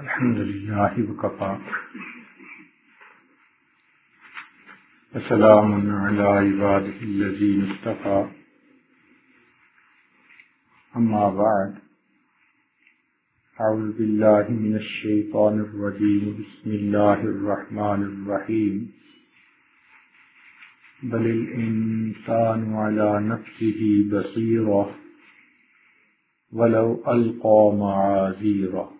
الحمد لله وكفى. وسلام على عباده الذين اصطفى. أما بعد أعوذ بالله من الشيطان الرجيم. بسم الله الرحمن الرحيم. بل الإنسان على نفسه بصيرة ولو ألقى معاذيره.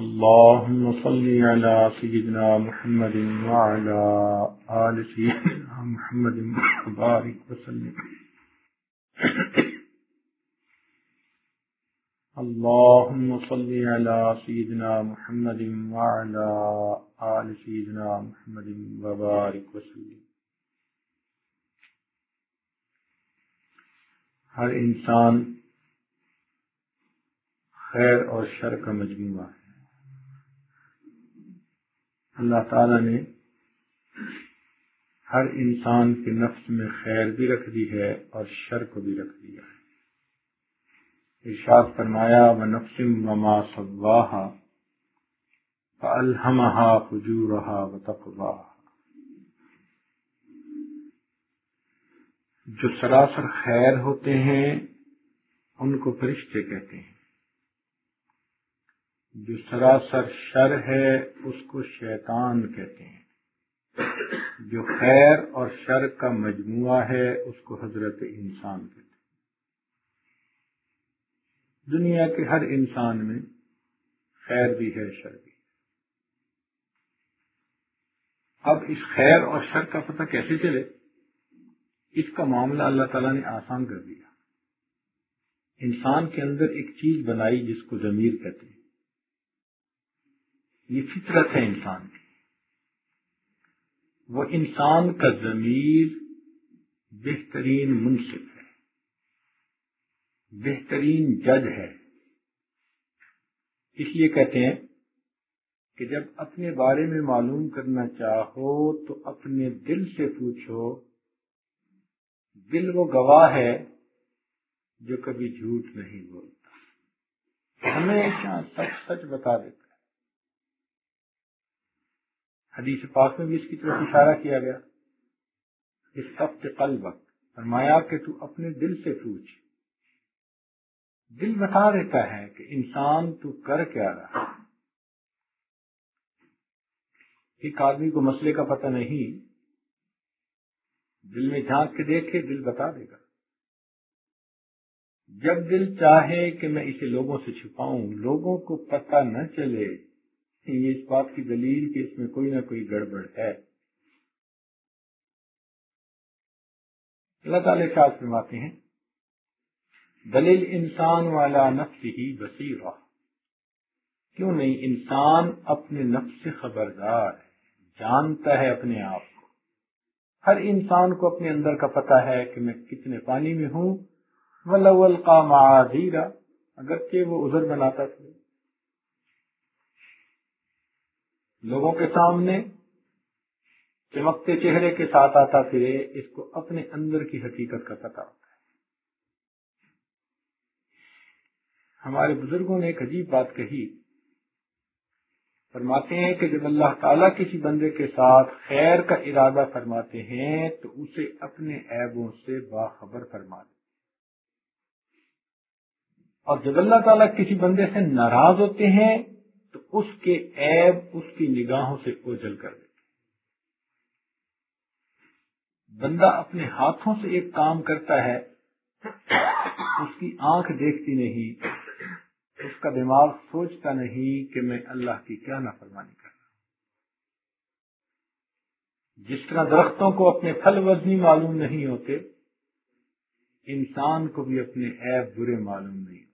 اللهم صل على سيدنا محمد وعلى آل سيدنا محمد وبارك وسلم. اللهم صل على سيدنا محمد وعلى آل سيدنا محمد وبارك وسلم. ہر انسان خیر اور شر کا مجموعہ ہے۔ اللہ تعالی نے ہر انسان کے نفس میں خیر بھی رکھ دی ہے اور شر کو بھی رکھ دیا ہے۔ ارشاد فرمایا و نفسم وما صواہا فالہمہا فجورہا و تقواہا جو سراسر خیر ہوتے ہیں، ان کو فرشتے کہتے ہیں۔ جو سراسر شر ہے، اس کو شیطان کہتے ہیں۔ جو خیر اور شر کا مجموعہ ہے، اس کو حضرت انسان کہتے ہیں۔ دنیا کے ہر انسان میں خیر بھی ہے، شر بھی اب اس خیر اور شر کا پتہ کیسے چلے؟ اس کا معاملہ اللہ تعالیٰ نے آسان کر دیا۔ انسان کے اندر ایک چیز بنائی جس کو ضمیر کہتے ہیں۔ یہ فطرت ہے انسان کی۔ وہ انسان کا ضمیر بہترین منصف ہے، بہترین جج ہے۔ اس لیے کہتے ہیں کہ جب اپنے بارے میں معلوم کرنا چاہو تو اپنے دل سے پوچھو، دل وہ گواہ ہے جو کبھی جھوٹ نہیں بولتا۔ ہمیشہ سچ سچ بتا دیتا حدیث پاک میں بھی اس کی طرف اشارہ کیا گیا۔ اس سب قلب فرمایا کہ تو اپنے دل سے پوچھ۔ دل بتا دیتا ہے کہ انسان تو کر کیا رہا ایک آدمی کو مسئلے کا پتہ نہیں، دل میں جھانک کے دیکھے، دل بتا دے گا۔ جب دل چاہے کہ میں اسے لوگوں سے چھپاؤں، لوگوں کو پتہ نہ چلے یہ اس بات کی دلیل کہ اس میں کوئی نہ کوئی گڑبڑ ہے۔ اللہ تعالی شاہ فرماتے ہیں، دلیل انسان والا نفس ہی بصیر کیوں نہیں؟ انسان اپنے نفس سے خبردار ہے، جانتا ہے اپنے آپ کو۔ ہر انسان کو اپنے اندر کا پتہ ہے کہ میں کتنے پانی میں ہوں۔ ولول کا معذیرہ اگرچہ وہ عذر بناتا تھا۔ لوگوں کے سامنے چمکتے چہرے کے ساتھ آتا پھرے، اس کو اپنے اندر کی حقیقت کا پتہ ہوتا ہے۔ ہمارے بزرگوں نے ایک عجیب بات کہی۔ فرماتے ہیں کہ جب اللہ تعالیٰ کسی بندے کے ساتھ خیر کا ارادہ فرماتے ہیں، تو اسے اپنے عیبوں سے باخبر فرما دے۔ اور جب اللہ تعالیٰ کسی بندے سے ناراض ہوتے ہیں تو اس کے عیب اس کی نگاہوں سے اوجل کر دیتے بندہ اپنے ہاتھوں سے ایک کام کرتا ہے، اس کی آنکھ دیکھتی نہیں، اس کا دماغ سوچتا نہیں کہ میں اللہ کی کیا نافرمانی کر رہا جس طرح درختوں کو اپنے پھل وزنی معلوم نہیں ہوتے، انسان کو بھی اپنے عیب برے معلوم نہیں ہوتے۔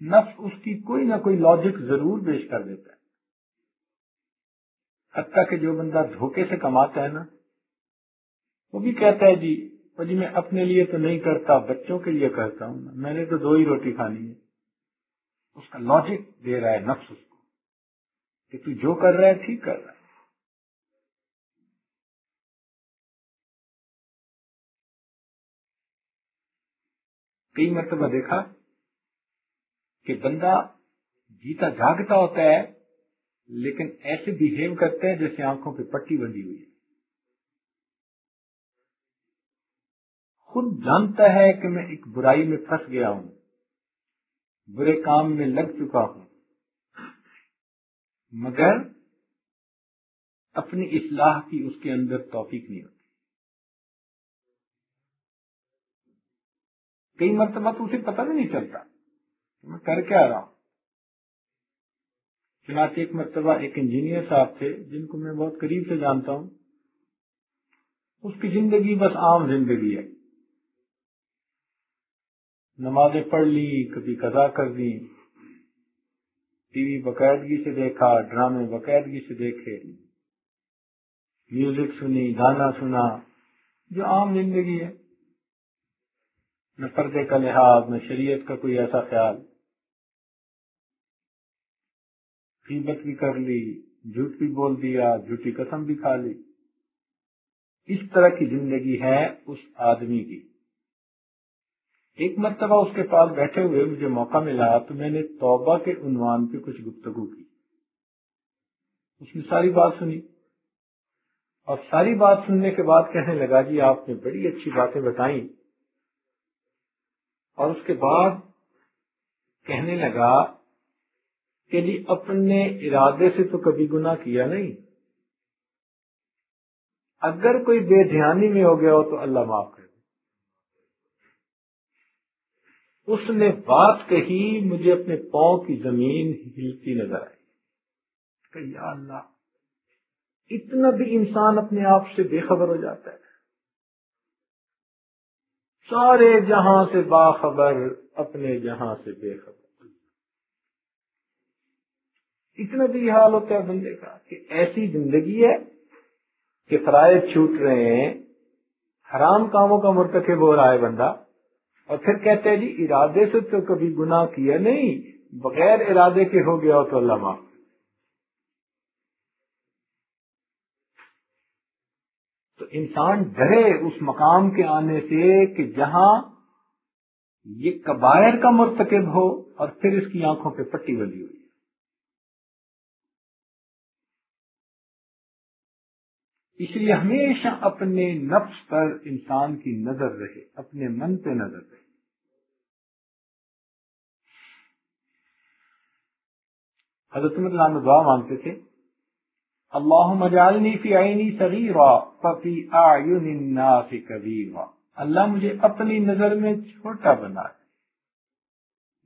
نفس اس کی کوئی نہ کوئی لاجک ضرور پیش کر دیتا ہے۔ حتیٰ کہ جو بندہ دھوکے سے کماتا ہے نا، وہ بھی کہتا ہے جی جی میں اپنے لیے تو نہیں کرتا، بچوں کے لیے کرتا ہوں۔ میں نے تو دو ہی روٹی کھانی ہے۔ اس کا لاجک دے رہا ہے نفس اس کو کہ تو جو کر رہا ہے، ٹھیک کر رہا ہے۔ کئی مرتبہ دیکھا کہ بندہ جیتا جاگتا ہوتا ہے، لیکن ایسے بہیو کرتے ہیں جیسے آنکھوں پہ پٹی بندی ہوئی ہے۔ خود جانتا ہے کہ میں ایک برائی میں پھنس گیا ہوں، برے کام میں لگ چکا ہوں۔ مگر اپنی اصلاح کی اس کے اندر توفیق نہیں ہوتی۔ کئی مرتبہ تو اسے پتہ بھی نہیں چلتا۔ میں کر کے آ رہا ہوں۔ چنانچہ ایک مرتبہ ایک انجینئر صاحب تھے، جن کو میں بہت قریب سے جانتا ہوں۔ اس کی زندگی بس عام زندگی ہے۔ نمازیں پڑھ لی، کبھی قضا کر دی۔ ٹی وی باقاعدگی سے دیکھا، ڈرامے باقاعدگی سے دیکھے۔ میوزک سنی، گانا سنا، جو عام زندگی ہے۔ نہ پردے کا لحاظ، نہ شریعت کا کوئی ایسا خیال۔ قیمت بھی کر لی، جھوٹ بھی بول دیا، جھوٹی قسم بھی کھا لی۔ اس طرح کی زندگی ہے اس آدمی کی۔ ایک مرتبہ اس کے پاس بیٹھے ہوئے مجھے موقع ملا تو میں نے توبہ کے عنوان پہ کچھ گفتگو کی۔ اس نے ساری بات سنی۔ اور ساری بات سننے کے بعد کہنے لگا جی آپ نے بڑی اچھی باتیں بتائیں۔ اور اس کے بعد کہنے لگا کہ جی اپنے ارادے سے تو کبھی گناہ کیا نہیں۔ اگر کوئی بے دھیانی میں ہو گیا ہو تو اللہ معاف کر اس نے بات کہی، مجھے اپنے پاؤں کی زمین ہلتی نظر آئی۔ کہ یا اللہ، اتنا بھی انسان اپنے آپ سے بے خبر ہو جاتا ہے۔ سارے جہاں سے باخبر، اپنے جہاں سے بے خبر۔ اتنا بھی حال ہوتا ہے بندے کا کہ ایسی زندگی ہے کہ فرائض چھوٹ رہے ہیں، حرام کاموں کا مرتکب ہو رہا ہے بندہ، اور پھر کہتے ہیں جی ارادے سے تو کبھی گناہ کیا نہیں، بغیر ارادے کے ہو گیا ہو تو اللہ معاف تو انسان ڈرے اس مقام کے آنے سے کہ جہاں یہ کبائر کا مرتکب ہو اور پھر اس کی آنکھوں پہ پٹی بلی ہوئی۔ اس لیے ہمیشہ اپنے نفس پر انسان کی نظر رہے، اپنے من پہ نظر رہے۔ حضرت اللہ دعا مانگتے تھے اللہ مجالنی فی عینی صغیرا ففی اعین الناس کبیرا۔ اللہ مجھے اپنی نظر میں چھوٹا بنا۔ دے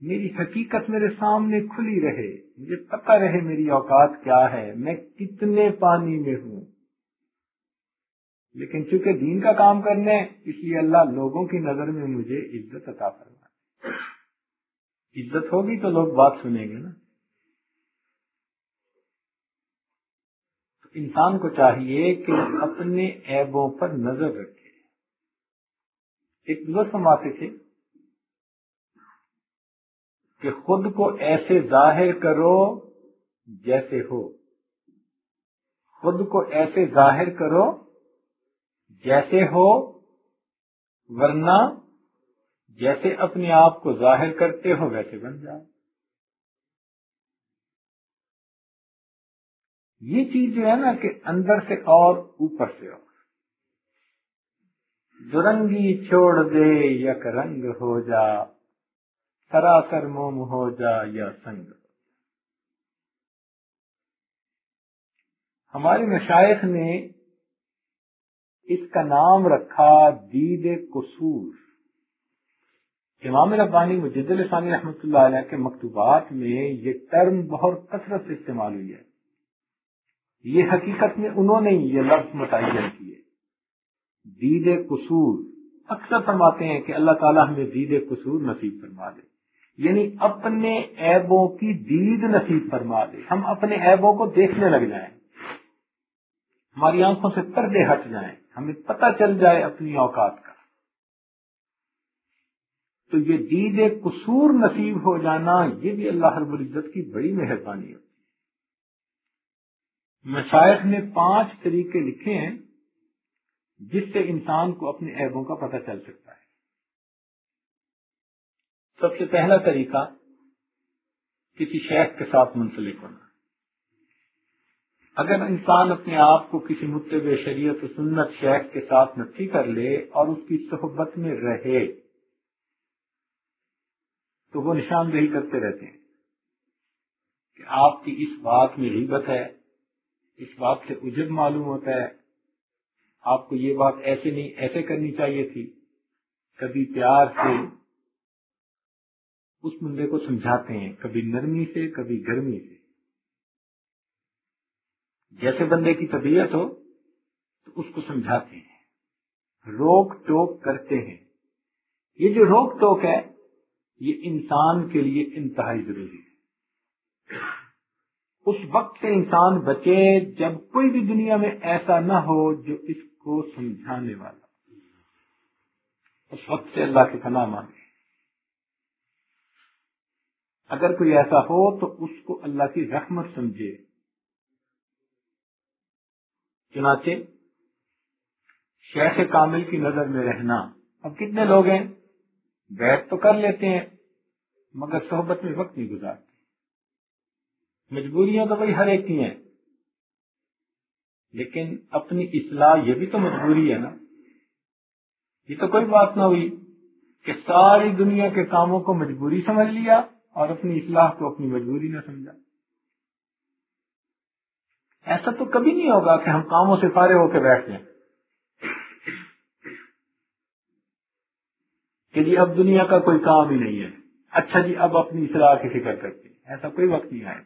میری حقیقت میرے سامنے کھلی رہے۔ مجھے پتہ رہے میری اوقات کیا ہے، میں کتنے پانی میں ہوں۔ لیکن چونکہ دین کا کام کرنے اس لیے اللہ لوگوں کی نظر میں مجھے عزت عطا فرما عزت ہوگی تو لوگ بات سنیں گے نا۔ انسان کو چاہیے کہ اپنے عیبوں پر نظر رکھے۔ ایک بزرگ فرماتے تھے کہ خود کو ایسے ظاہر کرو جیسے ہو۔ خود کو ایسے ظاہر کرو جیسے ہو، ورنہ جیسے اپنے آپ کو ظاہر کرتے ہو، ویسے بن جاؤ۔ یہ چیز جو ہے نا کہ اندر سے اور اوپر سے اور درنگی چھوڑ دے، یک رنگ ہو جا، سراسر موم ہو جا یا سنگ۔ ہمارے مشائق نے اس کا نام رکھا دید قصور۔ امام ربانی مجد الثانی رحمۃ اللہ علیہ کے مکتوبات میں یہ ٹرم بہت کثرت سے استعمال ہوئی ہے۔ یہ حقیقت میں انہوں نے یہ لفظ متعین کیے۔ دید قصور۔ اکثر فرماتے ہیں کہ اللہ تعالیٰ ہمیں دید قصور نصیب فرما دے۔ یعنی اپنے عیبوں کی دید نصیب فرما دے۔ ہم اپنے عیبوں کو دیکھنے لگ جائیں۔ ہماری آنکھوں سے پردے ہٹ جائیں۔ ہمیں پتہ چل جائے اپنی اوقات کا۔ تو یہ دید قصور نصیب ہو جانا، یہ بھی اللہ رب العزت کی بڑی مہربانی ہوتی ہے۔ مشائق نے پانچ طریقے لکھے ہیں جس سے انسان کو اپنے عیبوں کا پتہ چل سکتا ہے۔ سب سے پہلا طریقہ، کسی شیخ کے ساتھ منسلک ہونا۔ اگر انسان اپنے آپ کو کسی متب شریعت و سنت شیخ کے ساتھ نفی کر لے اور اس کی صحبت میں رہے، تو وہ نشاندہی کرتے رہتے ہیں کہ آپ کی اس بات میں غیبت ہے، اس بات سے اجب معلوم ہوتا ہے۔ آپ کو یہ بات ایسے نہیں، ایسے کرنی چاہیے تھی۔ کبھی پیار سے اس بندے کو سمجھاتے ہیں، کبھی نرمی سے، کبھی گرمی سے۔ جیسے بندے کی طبیعت ہو تو اس کو سمجھاتے ہیں۔ روک ٹوک کرتے ہیں۔ یہ جو روک ٹوک ہے، یہ انسان کے لیے انتہائی ضروری ہے۔ اس وقت سے انسان بچے جب کوئی بھی دنیا میں ایسا نہ ہو جو اس کو سمجھانے والا۔ اس وقت سے اللہ کے فنا مانگے۔ اگر کوئی ایسا ہو تو اس کو اللہ کی رحمت سمجھے۔ چنانچہ شیخ کامل کی نظر میں رہنا۔ اب کتنے لوگ ہیں؟ بیٹھ تو کر لیتے ہیں، مگر صحبت میں وقت نہیں گزارتے۔ مجبوریاں تو بھائی ہر ایک کی ہیں، لیکن اپنی اصلاح یہ بھی تو مجبوری ہے نا۔ یہ تو کوئی بات نہ ہوئی کہ ساری دنیا کے کاموں کو مجبوری سمجھ لیا اور اپنی اصلاح کو اپنی مجبوری نہ سمجھا۔ ایسا تو کبھی نہیں ہوگا کہ ہم کاموں سے فارغ ہو کے بیٹھ جائیں۔ کہ جی اب دنیا کا کوئی کام ہی نہیں ہے۔ اچھا جی اب اپنی اصلاح کی فکر کرتے ایسا کوئی وقت نہیں آئے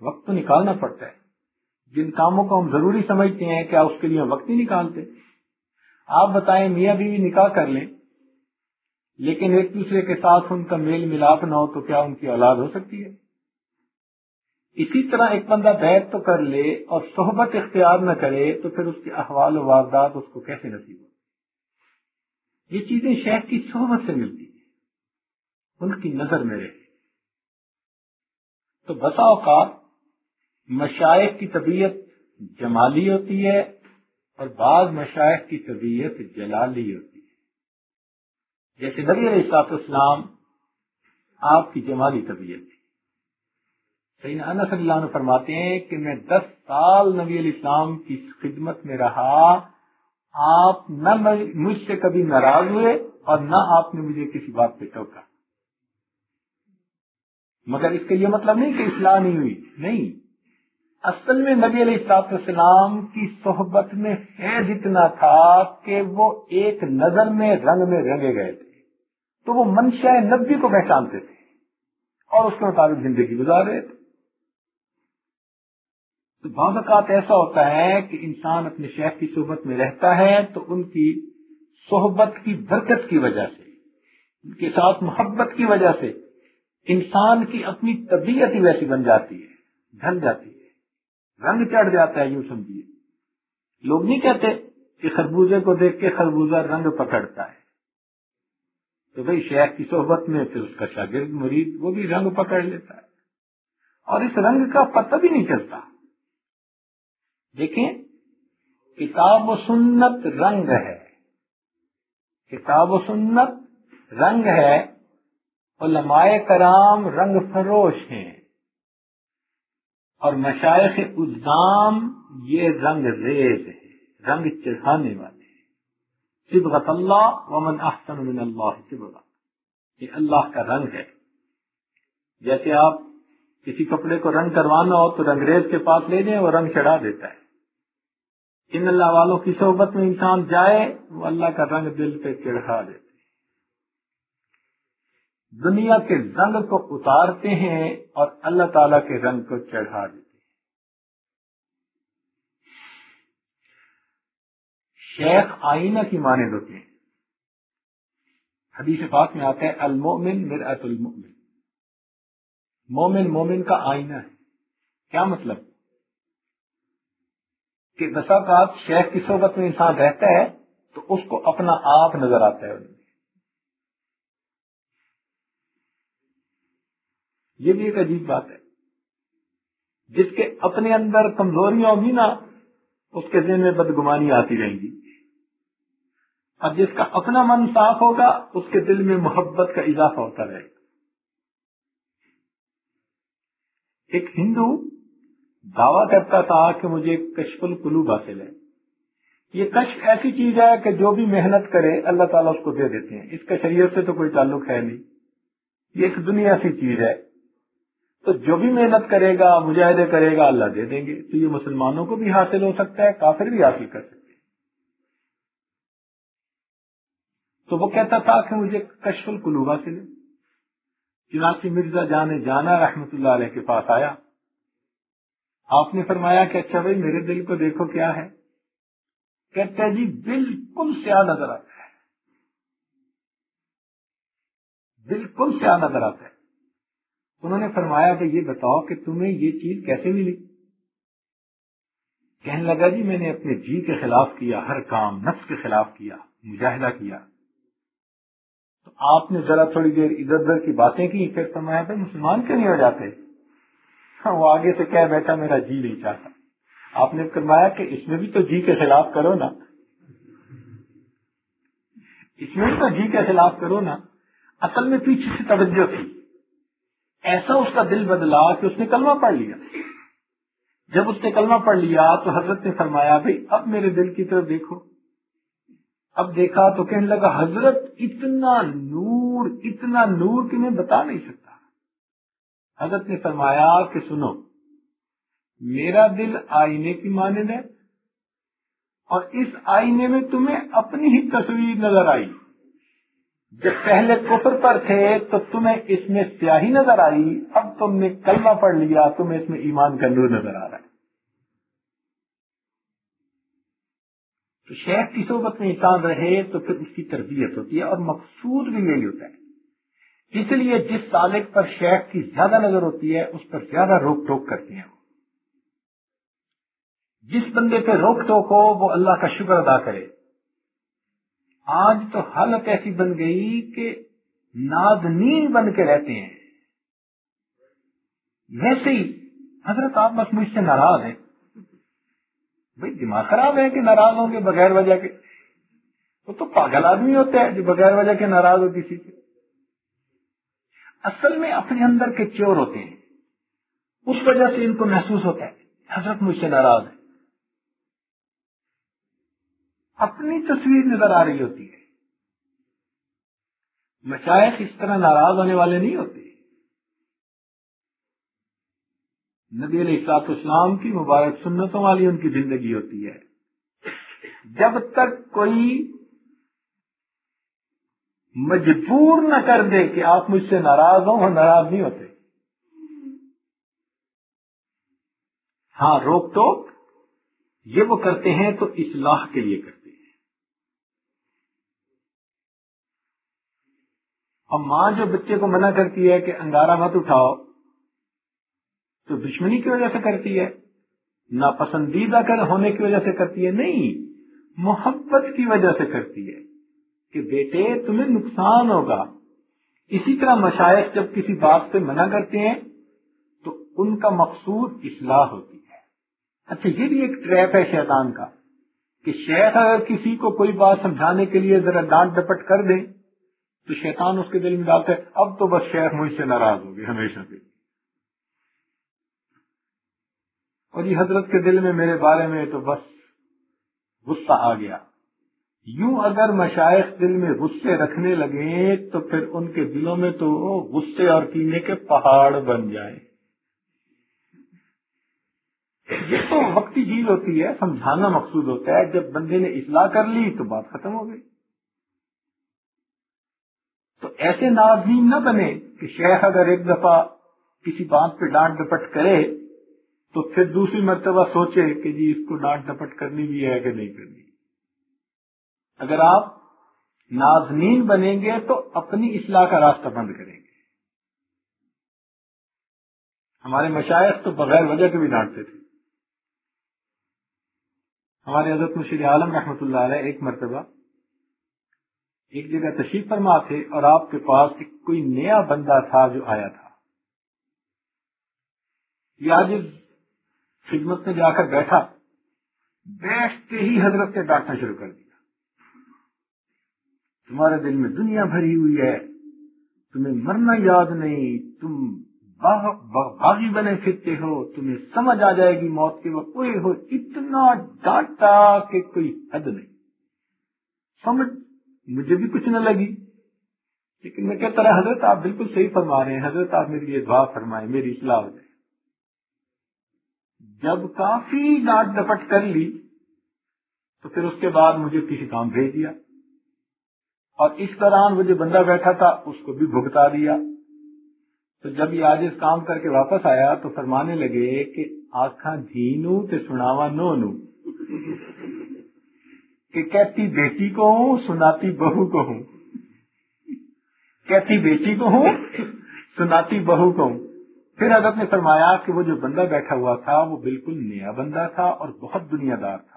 وقت تو نکالنا پڑتا ہے۔ جن کاموں کو ہم ضروری سمجھتے ہیں کیا اس کے لیے وقت ہی نکالتے؟ آپ بتائیں، میاں بیوی نکاح کر لیں، لیکن ایک دوسرے کے ساتھ ان کا میل ملاپ نہ ہو تو کیا ان کی اولاد ہو سکتی ہے؟ اسی طرح ایک بندہ بیت تو کر لے اور صحبت اختیار نہ کرے تو پھر اس کے احوال و واردات اس کو کیسے نصیب ہو یہ چیزیں شہر کی صحبت سے ملتی ہیں، ان کی نظر میں رہے تو بسا اوقات مشائق کی طبیعت جمالی ہوتی ہے اور بعض مشائق کی طبیعت جلالی ہوتی ہے۔ جیسے نبی علیہ السلاط اسلام آپ کی جمالی طبیعت تھی۔ صحیح صلی اللہ عنہ فرماتے ہیں کہ میں دس سال نبی علیہ السلام کی خدمت میں رہا، آپ نہ مجھ سے کبھی ناراض ہوئے اور نہ آپ نے مجھے کسی بات پہ ٹوکا۔ مگر اس کا یہ مطلب نہیں کہ اصلاح نہیں ہوئی، نہیں۔ اصل میں نبی علیہ السلاط السلام کی صحبت میں فیض اتنا تھا کہ وہ ایک نظر میں رنگ میں رنگے گئے تھے۔ تو وہ منشا نبی کو پہچانتے تھے اور اس کے مطابق زندگی گزار رہے تھے۔ تو بعض اوقات ایسا ہوتا ہے کہ انسان اپنے شیخ کی صحبت میں رہتا ہے تو ان کی صحبت کی برکت کی وجہ سے، ان کے ساتھ محبت کی وجہ سے انسان کی اپنی طبیعت ہی ویسی بن جاتی ہے، ڈھل جاتی ہے، رنگ چڑھ جاتا ہے، یوں سمجھیے۔ لوگ نہیں کہتے کہ خربوزے کو دیکھ کے خربوزہ رنگ پکڑتا ہے۔ تو بھائی شیخ کی صحبت میں پھر اس کا شاگرد مرید وہ بھی رنگ پکڑ لیتا ہے۔ اور اس رنگ کا پتہ بھی نہیں چلتا۔ دیکھیں، کتاب و سنت رنگ ہے۔ کتاب و سنت رنگ ہے، علماء کرام رنگ فروش ہیں۔ اور مشائق الزام یہ رنگ ریز ہے رنگ چڑھانے والے سبغت اللہ ومن احسن من اللہ سبغت یہ اللہ کا رنگ ہے۔ جیسے آپ کسی کپڑے کو رنگ کروانا ہو تو رنگریز کے پاس لے جائیں وہ رنگ چڑھا دیتا ہے۔ ان اللہ والوں کی صحبت میں انسان جائے، وہ اللہ کا رنگ دل پہ چڑھا دیتا دنیا کے رنگ کو اتارتے ہیں اور اللہ تعالی کے رنگ کو چڑھا دیتے ہیں۔ شیخ آئینہ کی مانے ہوتے ہیں حدیث پاک میں آتا ہے المومن مرعت المومن مومن مومن کا آئینہ ہے۔ کیا مطلب؟ کہ بساکات شیخ کی صحبت میں انسان رہتا ہے، تو اس کو اپنا آپ نظر آتا ہے۔ یہ بھی ایک عجیب بات ہے۔ جس کے اپنے اندر کمزوریاں ہوگی نا، اس کے ذہن میں بدگمانی آتی رہیں گی۔ اور جس کا اپنا من صاف ہوگا، اس کے دل میں محبت کا اضافہ ہوتا رہے گا۔ ایک ہندو دعویٰ کرتا تھا کہ مجھے کشف القلوب حاصل ہے۔ یہ کشف ایسی چیز ہے کہ جو بھی محنت کرے اللہ تعالیٰ اس کو دے دیتے ہیں۔ اس کا شریعت سے تو کوئی تعلق ہے نہیں۔ یہ ایک دنیا سی چیز ہے۔ تو جو بھی محنت کرے گا، مجاہدے کرے گا، اللہ دے دیں گے۔ تو یہ مسلمانوں کو بھی حاصل ہو سکتا ہے، کافر بھی حاصل کر سکتے ہیں۔ تو وہ کہتا تھا کہ مجھے کشف القلوب حاصل ہے۔ چنانچہ مرزا جانے جانا رحمت اللہ علیہ کے پاس آیا۔ آپ نے فرمایا کہ اچھا بھائی میرے دل کو دیکھو کیا ہے؟ کہتے جی بالکل سیاہ نظر آتا ہے۔ بالکل سیاہ نظر آتا ہے۔ انہوں نے فرمایا کہ یہ بتاؤ کہ تمہیں یہ چیز کیسے ملی؟ کہنے لگا جی میں نے اپنے جی کے خلاف کیا، ہر کام نفس کے خلاف کیا، مجاہدہ کیا۔ تو آپ نے ذرا تھوڑی دیر ادھر ادھر کی باتیں کی، پھر فرمایا بھائی مسلمان کیوں نہیں ہو جاتے؟ ہاں، وہ آگے سے کہہ بیٹھا، میرا جی نہیں چاہتا۔ آپ نے فرمایا کہ اس میں بھی تو جی کے خلاف کرو نا۔ اس میں بھی تو جی کے خلاف کرو نا۔ اصل میں پیچھے سے توجہ تھی۔ ایسا اس کا دل بدلا کہ اس نے کلمہ پڑھ لیا۔ جب اس نے کلمہ پڑھ لیا تو حضرت نے فرمایا، بھائی، اب میرے دل کی طرف دیکھو۔ اب دیکھا تو کہنے لگا، حضرت اتنا نور اتنا نور کہ میں بتا نہیں سکتا۔ حضرت نے فرمایا کہ سنو، میرا دل آئینے کی مانند ہے اور اس آئینے میں تمہیں اپنی ہی تصویر نظر آئی۔ جب پہلے کفر پر تھے تو تمہیں اس میں سیاہی نظر آئی، اب تم نے کلمہ پڑھ لیا، تمہیں اس میں ایمان کا نور نظر آ رہا ہے۔ تو شیخ کی صحبت میں انسان رہے تو پھر اس کی تربیت ہوتی ہے اور مقصود بھی یہی ہوتا ہے۔ اس لیے جس سالک پر شیخ کی زیادہ نظر ہوتی ہے، اس پر زیادہ روک ٹوک کرتے ہیں۔ جس بندے پہ روک ٹوک ہو، وہ اللہ کا شکر ادا کرے۔ آج تو حالت ایسی بن گئی کہ نادنین بن کے رہتے ہیں۔ ویسے ہی حضرت آپ بس مجھ سے ناراض ہیں۔ بھائی، دماغ خراب ہے کہ ناراض ہوں گے بغیر وجہ کے۔ وہ تو پاگل آدمی ہوتے ہیں جو بغیر وجہ کے ناراض ہو کسی سے اصل میں اپنے اندر کے چور ہوتے ہیں۔ اس وجہ سے ان کو محسوس ہوتا ہے حضرت مجھ سے ناراض ہے۔ اپنی تصویر نظر آ رہی ہوتی ہے۔ مشائق اس طرح ناراض ہونے والے نہیں ہوتے۔ نبی علیہ السلاط اسلام کی مبارک سنتوں والی ان کی زندگی ہوتی ہے۔ جب تک کوئی مجبور نہ کر دے کہ آپ مجھ سے ناراض ہوں وہ ناراض نہیں ہوتے۔ ہاں روک ٹوک۔ یہ وہ کرتے ہیں تو اصلاح کے لیے کرتے ہیں۔ اور ماں جو بچے کو منع کرتی ہے کہ انگارا مت اٹھاؤ، تو دشمنی کی وجہ سے کرتی ہے۔ ناپسندیدہ کر ہونے کی وجہ سے کرتی ہے۔ نہیں، محبت کی وجہ سے کرتی ہے۔ کہ بیٹے، تمہیں نقصان ہوگا۔ اسی طرح مشائق جب کسی بات سے منع کرتے ہیں، تو ان کا مقصود اصلاح ہوتی ہے۔ اچھا یہ بھی ایک ٹریپ ہے شیطان کا کہ شیخ اگر کسی کو کوئی بات سمجھانے کے لیے ذرا ڈانٹ ڈپٹ کر دیں تو شیطان اس کے دل میں ڈالتا ہے، اب تو بس شیخ مجھ سے ناراض ہوگی ہمیشہ سے۔ اور یہ حضرت کے دل میں میرے بارے میں تو بس غصہ آ گیا۔ یوں اگر مشائق دل میں غصے رکھنے لگے تو پھر ان کے دلوں میں تو غصے اور کینے کے پہاڑ بن جائیں۔ یہ تو وقتی چیز ہوتی ہے، سمجھانا مقصود ہوتا ہے۔ جب بندے نے اصلاح کر لی تو بات ختم ہو گئی۔ تو ایسے ناظرین نہ بنے کہ شیخ اگر ایک دفعہ کسی بات پہ ڈانٹ ڈپٹ کرے تو پھر دوسری مرتبہ سوچے کہ جی اس کو ڈانٹ ڈپٹ کرنی بھی ہے کہ نہیں کرنی۔ اگر آپ نازنین بنیں گے تو اپنی اصلاح کا راستہ بند کریں گے۔ ہمارے مشائق تو بغیر وجہ کے بھی ڈانٹتے تھے۔ ہمارے حضرت مشیر عالم رحمۃ اللہ علیہ ایک مرتبہ ایک جگہ تشریف فرما تھے اور آپ کے پاس ایک کوئی نیا بندہ تھا جو آیا تھا۔ یہ آج خدمت میں جا کر بیٹھا۔ بیٹھتے ہی حضرت نے ڈانٹنا شروع کر دیا۔ تمہارے دل میں دنیا بھری ہوئی ہے، تمہیں مرنا یاد نہیں، تم باغی بنے پھرتے ہو، تمہیں سمجھ آ جائے گی موت کے وقت کوئی ہو، اتنا ڈانٹا کہ کوئی حد نہیں۔ سمجھ، مجھے بھی کچھ نہ لگی۔ لیکن میں کہتا رہا، حضرت آپ بالکل صحیح فرما رہے ہیں، حضرت آپ میرے لیے دعا فرمائے میری اصلاح ہو جائے۔ جب کافی ڈانٹ ڈپٹ کر لی، تو پھر اس کے بعد مجھے کسی کام بھیج دیا۔ اور اس دوران وہ جو بندہ بیٹھا تھا، اس کو بھی بھگتا دیا۔ تو جب یہ آج اس کام کر کے واپس آیا تو فرمانے لگے کہ آخا دھینو تے سناوا نو نو کہ کہتی بیٹی کو ہوں، سناتی بہو کو ہوں۔ کہتی بیٹی کو ہوں، سناتی بہو کو ہوں۔ پھر حضرت نے فرمایا کہ وہ جو بندہ بیٹھا ہوا تھا، وہ بالکل نیا بندہ تھا اور بہت دنیا دار تھا۔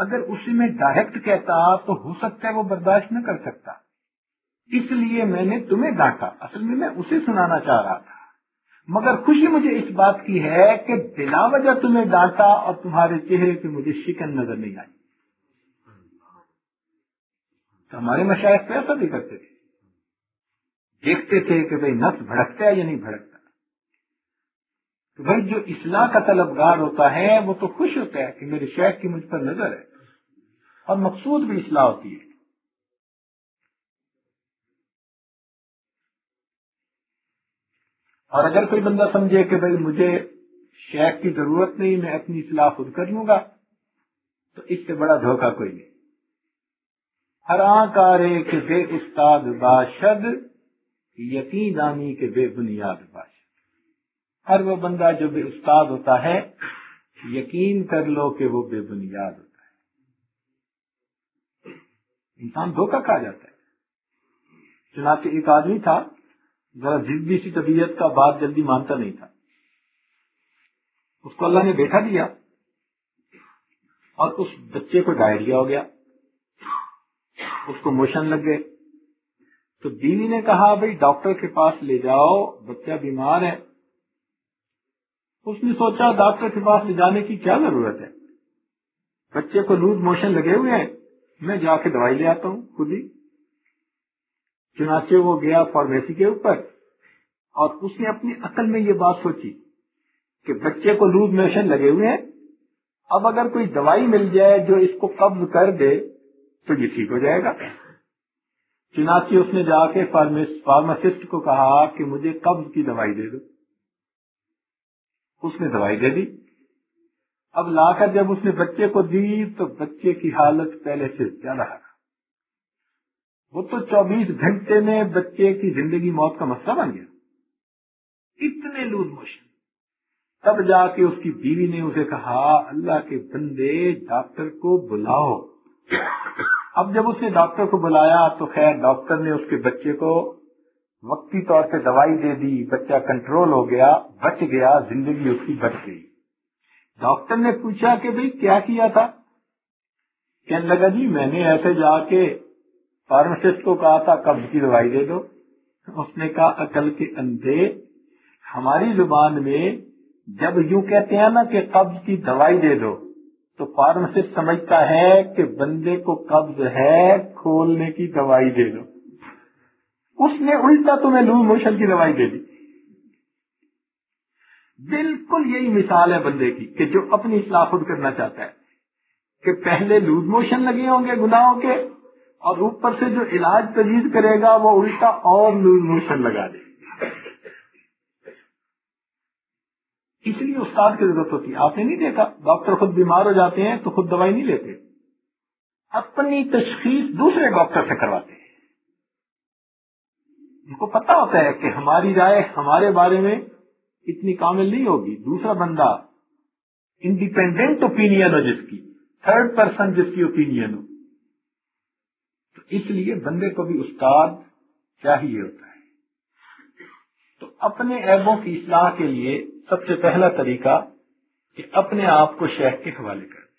اگر اسی میں ڈائریکٹ کہتا تو ہو سکتا ہے وہ برداشت نہ کر سکتا۔ اس لیے میں نے تمہیں ڈانٹا۔ اصل میں میں اسے سنانا چاہ رہا تھا۔ مگر خوشی مجھے اس بات کی ہے کہ بلا وجہ تمہیں ڈانٹا اور تمہارے چہرے پہ مجھے شکن نظر نہیں آئی۔ تو ہمارے مشاہد پہ ایسا بھی کرتے تھے۔ دیکھتے تھے کہ بھائی نفس بھڑکتا ہے یا نہیں بھڑکتا۔ تو بھائی جو اصلاح کا طلبگار ہوتا ہے وہ تو خوش ہوتا ہے کہ میرے شیخ کی مجھ پر نظر ہے۔ اور مقصود بھی اصلاح ہوتی ہے۔ اور اگر کوئی بندہ سمجھے کہ بھائی مجھے شیخ کی ضرورت نہیں، میں اپنی اصلاح خود کر لوں گا، تو اس سے بڑا دھوکہ کوئی نہیں۔ ہر کارے کے بے استاد باشد، یقین دانی کے بے بنیاد باشد۔ ہر وہ بندہ جو بے استاد ہوتا ہے، یقین کر لو کہ وہ بے بنیاد ہوتا ہے انسان دھوکہ کھا جاتا ہے۔ چنانچہ ایک آدمی تھا، ذرا جدی سی طبیعت کا بات جلدی مانتا نہیں تھا۔ اس کو اللہ نے بیٹھا دیا اور اس بچے کو ڈائریا ہو گیا۔ اس کو موشن لگ گئے۔ تو بیوی نے کہا، بھائی، ڈاکٹر کے پاس لے جاؤ، بچہ بیمار ہے۔ اس نے سوچا، ڈاکٹر کے پاس لے جانے کی کیا ضرورت ہے؟ بچے کو لوز موشن لگے ہوئے ہیں۔ میں جا کے دوائی لے آتا ہوں خود ہی۔ چنانچہ وہ گیا فارمیسی کے اوپر اور اس نے اپنی عقل میں یہ بات سوچی کہ بچے کو لوز موشن لگے ہوئے ہیں۔ اب اگر کوئی دوائی مل جائے جو اس کو قبض کر دے تو یہ ٹھیک ہو جائے گا۔ چنانچہ اس نے جا کے فارماسسٹ کو کہا کہ مجھے قبض کی دوائی دے دو۔ اس نے دوائی دے دی۔ اب لا کر جب اس نے بچے کو دی تو بچے کی حالت پہلے سے زیادہ ہے۔ وہ تو چوبیس گھنٹے میں بچے کی زندگی موت کا مسئلہ بن گیا۔ اتنے لوز موشن۔ تب جا کے اس کی بیوی نے اسے کہا، اللہ کے بندے، ڈاکٹر کو بلاؤ۔ اب جب اس نے ڈاکٹر کو بلایا تو خیر، ڈاکٹر نے اس کے بچے کو وقتی طور پہ دوائی دے دی، بچہ کنٹرول ہو گیا، بچ گیا، زندگی اس کی بچ گئی۔ ڈاکٹر نے پوچھا کہ بھئی کیا کیا تھا؟ کہنے لگا جی میں نے ایسے جا کے فارماسسٹ کو کہا تھا، قبض کی دوائی دے دو. اس نے کہا، عقل کے اندھے، ہماری زبان میں جب یوں کہتے ہیں نا کہ قبض کی دوائی دے دو، تو فارماسسٹ سمجھتا ہے کہ بندے کو قبض ہے کھولنے کی دوائی دے دو۔ اس نے الٹا تمہیں لوز موشن کی دوائی دے دی۔ بالکل یہی مثال ہے بندے کی کہ جو اپنی اصلاح خود کرنا چاہتا ہے۔ کہ پہلے لوز موشن لگے ہوں گے گناہوں کے اور اوپر سے جو علاج تجویز کرے گا وہ الٹا اور لوز موشن لگا دے۔ اس لیے استاد کی ضرورت ہوتی ہے۔ آپ نے نہیں دیکھا؟ ڈاکٹر خود بیمار ہو جاتے ہیں تو خود دوائی نہیں لیتے۔ اپنی تشخیص دوسرے ڈاکٹر سے کرواتے ہیں۔ ان کو پتا ہوتا ہے کہ ہماری رائے ہمارے بارے میں اتنی کامل نہیں ہوگی۔ دوسرا بندہ انڈیپینڈنٹ اوپینئن ہو جس کی تھرڈ پرسن جس کی اوپینئن ہو۔ تو اس لیے بندے کو بھی استاد چاہیے ہوتا ہے۔ تو اپنے ایبوں کی اصلاح کے لیے سب سے پہلا طریقہ کہ اپنے آپ کو شیخ کے حوالے کر دیں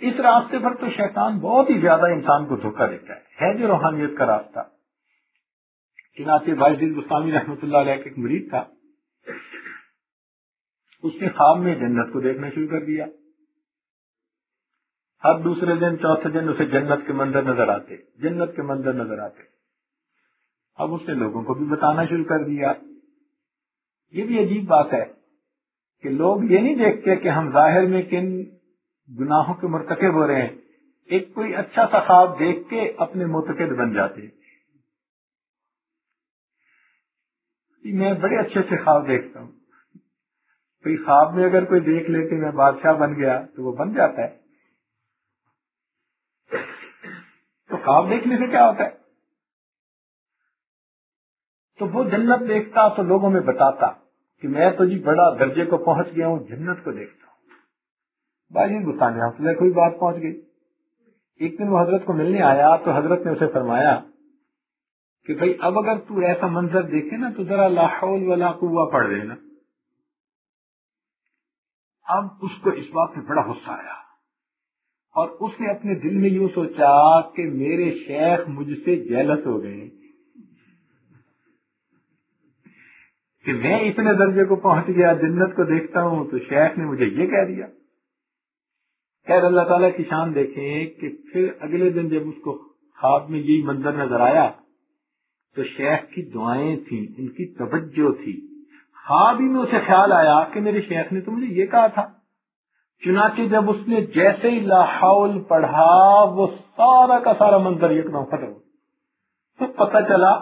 اس راستے پر تو شیطان بہت ہی زیادہ انسان کو دھوکہ دیتا ہے۔ ہے جو روحانیت کا راستہ۔ چنانچہ باعث گستامی رحمۃ اللہ علیہ کا ایک مریض تھا۔ اس نے خواب میں جنت کو دیکھنا شروع کر دیا۔ ہر دوسرے دن، چوتھے دن اسے جنت کے منظر نظر آتے۔ جنت کے منظر نظر آتے۔ اب اس نے لوگوں کو بھی بتانا شروع کر دیا۔ یہ بھی عجیب بات ہے کہ لوگ یہ نہیں دیکھتے کہ ہم ظاہر میں کن گناہوں کے مرتکب ہو رہے ہیں۔ ایک کوئی اچھا سا خواب دیکھ کے اپنے متقد بن جاتے۔ میں بڑے اچھے اچھے خواب دیکھتا ہوں۔ کوئی خواب میں اگر کوئی دیکھ لے کہ میں بادشاہ بن گیا تو وہ بن جاتا ہے۔ تو خواب دیکھنے سے کیا ہوتا ہے؟ تو وہ جنت دیکھتا تو لوگوں میں بتاتا کہ میں تو جی بڑا درجے کو پہنچ گیا ہوں، جنت کو دیکھتا ہوں۔ باجی گستان حافظ کوئی بات پہنچ گئی؟ ایک دن وہ حضرت کو ملنے آیا تو حضرت نے اسے فرمایا کہ بھائی اب اگر تو ایسا منظر دیکھے نا تو ذرا لاہور والا کنواں پڑ دینا اب اس کو اس بات میں بڑا غصہ آیا۔ اور اس نے اپنے دل میں یوں سوچا کہ میرے شیخ مجھ سے جیلس ہو گئے۔ کہ میں اتنے درجے کو پہنچ گیا، جنت کو دیکھتا ہوں، تو شیخ نے مجھے یہ کہہ دیا۔ خیر، اللہ تعالیٰ کی شان دیکھیں کہ پھر اگلے دن جب اس کو خواب میں یہی منظر نظر آیا تو شیخ کی دعائیں تھیں، ان کی توجہ تھی۔ خواب ہی میں اسے خیال آیا کہ میرے شیخ نے تو مجھے یہ کہا تھا۔ چنانچہ جب اس نے جیسے ہی لاہول پڑھا، وہ سارا کا سارا منظر ایک دم ختم تو پتہ چلا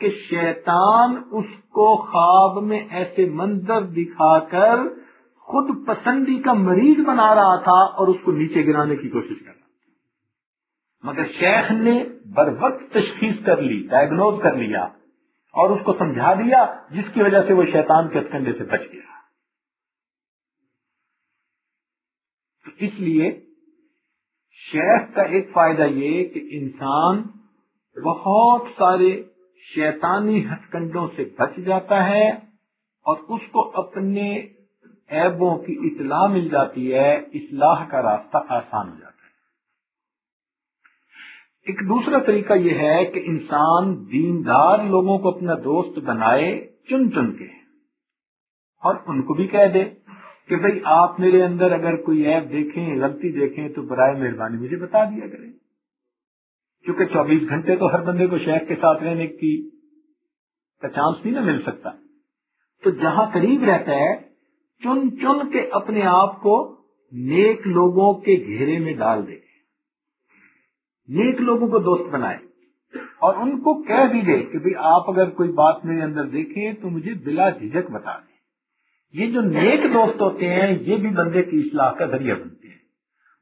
کہ شیطان اس کو خواب میں ایسے منظر دکھا کر خود پسندی کا مریض بنا رہا تھا اور اس کو نیچے گرانے کی کوشش کر رہا مگر شیخ نے بر وقت تشخیص کر لی ڈائگنوز کر لیا اور اس کو سمجھا دیا، جس کی وجہ سے وہ شیطان کے کنڈے سے بچ گیا۔ تو اس لیے شیخ کا ایک فائدہ یہ کہ انسان بہت سارے شیطانی ہتھ کنڈوں سے بچ جاتا ہے اور اس کو اپنے ایبوں کی اطلاع مل جاتی ہے، اصلاح کا راستہ آسان ہو جاتا ہے۔ ایک دوسرا طریقہ یہ ہے کہ انسان دیندار لوگوں کو اپنا دوست بنائے چن چن کے۔ اور ان کو بھی کہہ دے کہ بھئی آپ میرے اندر اگر کوئی ایپ دیکھیں، غلطی دیکھیں تو برائے مہربانی مجھے بتا دیا کریں۔ کیونکہ چوبیس گھنٹے تو ہر بندے کو شیخ کے ساتھ رہنے کی کا چانس نہیں نہ مل سکتا۔ تو جہاں قریب رہتا ہے، چن چن کے اپنے آپ کو نیک لوگوں کے گھیرے میں ڈال دے۔ نیک لوگوں کو دوست بنائے۔ اور ان کو کہہ بھی دے کہ آپ اگر کوئی بات میرے اندر دیکھیں تو مجھے بلا جھجک بتا دیں۔ یہ جو نیک دوست ہوتے ہیں، یہ بھی بندے کی اصلاح کا ذریعہ بنتے ہیں۔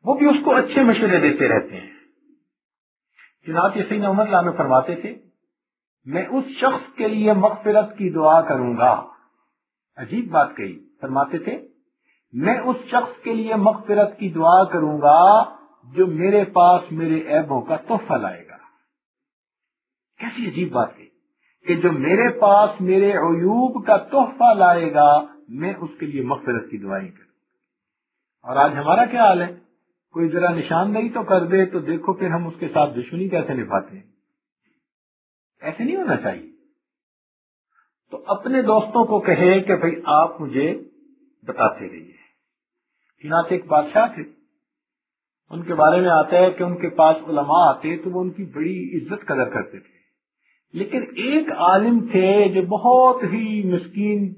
وہ بھی اس کو اچھے مشورے دیتے رہتے ہیں۔ چنانچہ سین عمر لانے فرماتے تھے، میں اس شخص کے لیے مغفرت کی دعا کروں گا۔ عجیب بات کہی۔ فرماتے تھے، میں اس شخص کے لیے مغفرت کی دعا کروں گا جو میرے پاس میرے ایبوں کا تحفہ لائے گا۔ کیسی عجیب بات ہے کہ جو میرے پاس میرے عیوب کا تحفہ لائے گا، میں اس کے لیے مغفرت کی دعائیں کروں۔ اور آج ہمارا کیا حال ہے؟ کوئی ذرا نشاندہی تو کر دے تو دیکھو پھر ہم اس کے ساتھ دشمنی کیسے نبھاتے ہیں۔ ایسے نہیں ہونا چاہیے۔ تو اپنے دوستوں کو کہے کہ بھائی آپ مجھے بتاتے رہیے۔ ایک بادشاہ تھے۔ ان کے بارے میں آتا ہے کہ ان کے پاس علماء آتے تو وہ ان کی بڑی عزت قدر کرتے تھے۔ لیکن ایک عالم تھے جو بہت ہی مسکین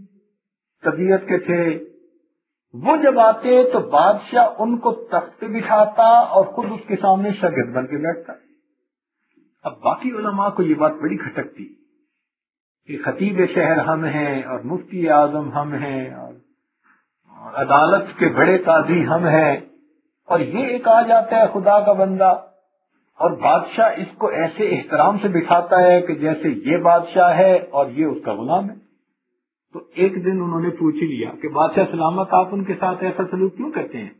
طبیعت کے تھے۔ وہ جب آتے تو بادشاہ ان کو تخت بٹھاتا اور خود اس کے سامنے شگرد بن کے بیٹھتا۔ اب باقی علماء کو یہ بات بڑی کھٹکتی کہ خطیب شہر ہم ہیں اور مفتی اعظم ہم ہیں اور عدالت کے بڑے قاضی ہم ہیں۔ اور یہ ایک آ جاتا ہے خدا کا بندہ، اور بادشاہ اس کو ایسے احترام سے بٹھاتا ہے کہ جیسے یہ بادشاہ ہے اور یہ اس کا غلام ہے۔ تو ایک دن انہوں نے پوچھ لیا کہ بادشاہ سلامت آپ ان کے ساتھ ایسا سلوک کیوں کرتے ہیں؟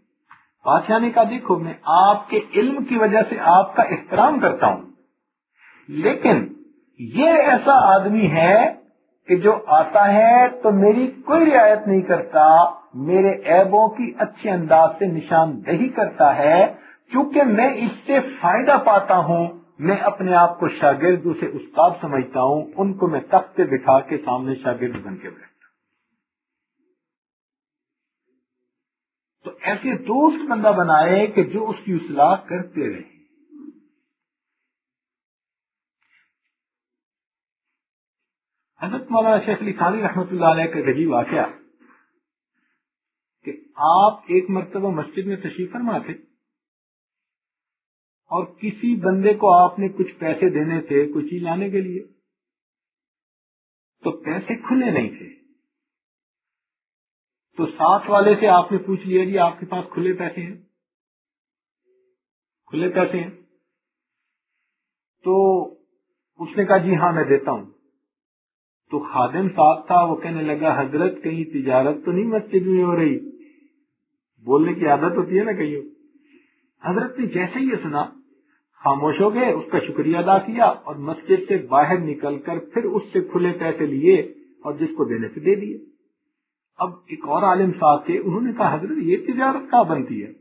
بادشاہ نے کہا، دیکھو، میں آپ کے علم کی وجہ سے آپ کا احترام کرتا ہوں۔ لیکن یہ ایسا آدمی ہے کہ جو آتا ہے تو میری کوئی رعایت نہیں کرتا۔ میرے عیبوں کی اچھے انداز سے نشاندہی کرتا ہے، چونکہ میں اس سے فائدہ پاتا ہوں، میں اپنے آپ کو شاگرد سے استاد سمجھتا ہوں، ان کو میں تخت بٹھا کے سامنے شاگرد بن کے بیٹھتا تو ایسے دوست بندہ بنائے کہ جو اس کی اصلاح کرتے رہے۔ حضرت مولانا شیخ علی خانی رحمۃ اللہ علیہ کا غریب واقعہ۔ کہ آپ ایک مرتبہ مسجد میں تشریف فرما تھے اور کسی بندے کو آپ نے کچھ پیسے دینے تھے کچھ چیز لانے کے لیے، تو پیسے کھلے نہیں تھے۔ تو ساتھ والے سے آپ نے پوچھ لیا جی آپ کے پاس کھلے پیسے ہیں؟ کھلے پیسے ہیں؟ تو اس نے کہا جی ہاں میں دیتا ہوں۔ تو خادم صاحب تھا، وہ کہنے لگا، حضرت، کہیں تجارت تو نہیں مسجد میں ہو رہی؟ بولنے کی عادت ہوتی ہے نا کہیں حضرت نے جیسے ہی یہ سنا، خاموش ہو گئے، اس کا شکریہ ادا کیا اور مسجد سے باہر نکل کر پھر اس سے کھلے پیسے لیے اور جس کو دینے سے دے دیے۔ اب ایک اور عالم صاحب تھے، انہوں نے کہا، حضرت، یہ تجارت کہاں بنتی ہے؟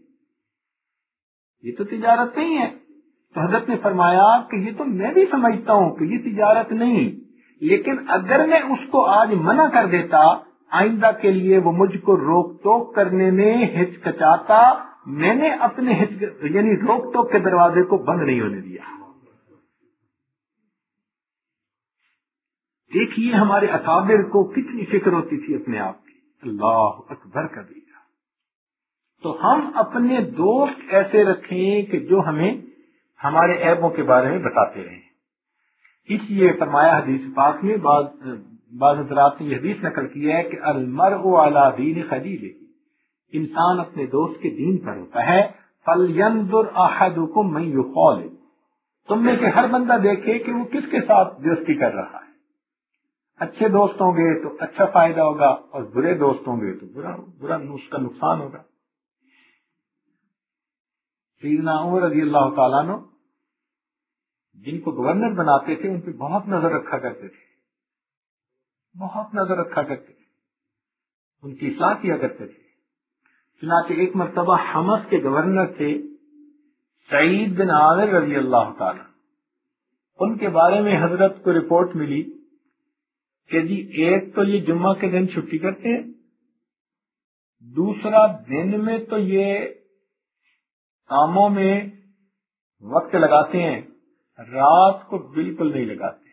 یہ تو تجارت نہیں ہے۔ تو حضرت نے فرمایا کہ یہ تو میں بھی سمجھتا ہوں کہ یہ تجارت نہیں، لیکن اگر میں اس کو آج منع کر دیتا آئندہ کے لیے وہ مجھ کو روک ٹوک کرنے میں ہچکچاتا، میں نے اپنے یعنی روک ٹوک کے دروازے کو بند نہیں ہونے دیا۔ دیکھیے ہمارے اکابر کو کتنی فکر ہوتی تھی اپنے آپ کی۔ اللہ اکبر کا دیا تو ہم اپنے دوست ایسے رکھیں کہ جو ہمیں ہمارے عیبوں کے بارے میں بتاتے رہیں۔ اس لیے فرمایا حدیث پاک میں بعض بعض حضرات نے یہ حدیث نقل کیا ہے کہ المر اعلیٰ دین خدیل انسان اپنے دوست کے دین پر ہوتا ہے فل احدکم من یقول تم میں سے ہر بندہ دیکھے کہ وہ کس کے ساتھ دوستی کر رہا ہے۔ اچھے دوست ہوں گے تو اچھا فائدہ ہوگا اور برے دوست ہوں گے تو برا برا اس کا نقصان ہوگا۔ سیدنا عمر رضی اللہ تعالیٰ نے جن کو گورنر بناتے تھے، ان پہ بہت نظر رکھا کرتے تھے۔ بہت نظر رکھا کرتے تھے۔ ان کی اصلاح کیا کرتے تھے۔ چنانچہ ایک مرتبہ حمس کے گورنر تھے سعید بن عامر رضی اللہ تعالی۔ ان کے بارے میں حضرت کو رپورٹ ملی کہ جی ایک تو یہ جمعہ کے دن چھٹی کرتے ہیں، دوسرا دن میں تو یہ کاموں میں وقت لگاتے ہیں، رات کو بالکل نہیں لگاتے۔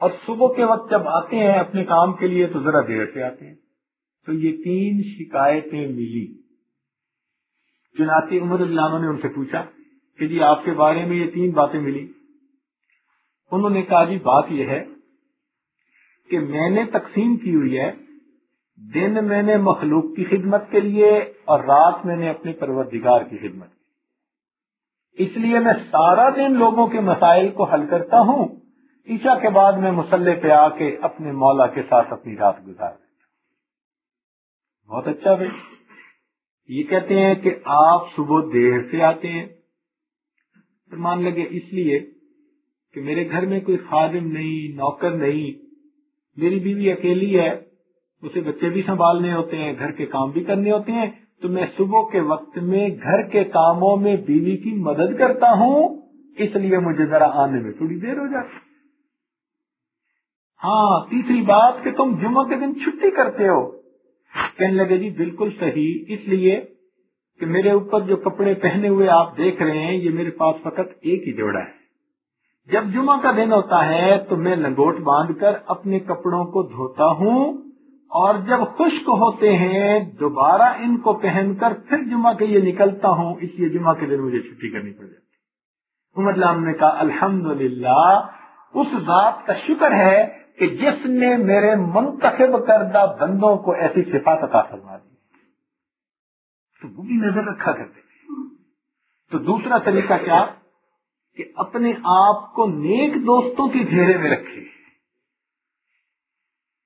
اور صبح کے وقت جب آتے ہیں اپنے کام کے لیے تو ذرا دیر سے آتے ہیں۔ تو یہ تین شکایتیں ملی۔ چنانچہ عمر اللہ نے ان سے پوچھا کہ جی آپ کے بارے میں یہ تین باتیں ملی۔ انہوں نے کہا جی بات یہ ہے کہ میں نے تقسیم کی ہوئی ہے۔ دن میں نے مخلوق کی خدمت کے لیے اور رات میں نے اپنے پروردگار کی خدمت اس لیے میں سارا دن لوگوں کے مسائل کو حل کرتا ہوں۔ عشاء کے بعد میں مسلح پہ آ کے اپنے مولا کے ساتھ اپنی رات گزار بہت اچھا بھائی۔ یہ کہتے ہیں کہ آپ صبح دیر سے آتے ہیں۔ مان لگے، اس لیے کہ میرے گھر میں کوئی خادم نہیں، نوکر نہیں۔ میری بیوی اکیلی ہے، اسے بچے بھی سنبھالنے ہوتے ہیں، گھر کے کام بھی کرنے ہوتے ہیں۔ تو میں صبح کے وقت میں گھر کے کاموں میں بیوی کی مدد کرتا ہوں، اس لیے مجھے ذرا آنے میں تھوڑی دیر ہو جاتی۔ ہاں تیسری بات کہ تم جمعہ کے دن چھٹی کرتے ہو۔ کہنے لگے جی بالکل صحیح۔ اس لیے کہ میرے اوپر جو کپڑے پہنے ہوئے آپ دیکھ رہے ہیں، یہ میرے پاس فقط ایک ہی جوڑا ہے۔ جب جمعہ کا دن ہوتا ہے، تو میں لنگوٹ باندھ کر اپنے کپڑوں کو دھوتا ہوں اور جب خشک ہوتے ہیں، دوبارہ ان کو پہن کر پھر جمعہ کے لیے نکلتا ہوں۔ اس لیے جمعہ کے دن مجھے چھٹی کرنی پڑ جاتی عمر اللہ نے کہا الحمد اس ذات کا شکر ہے کہ جس نے میرے منتخب کردہ بندوں کو ایسی صفات عطا فرما دی، تو وہ بھی نظر رکھا کرتے تھے تو دوسرا طریقہ کیا؟ کہ اپنے آپ کو نیک دوستوں کے گھیرے میں رکھے۔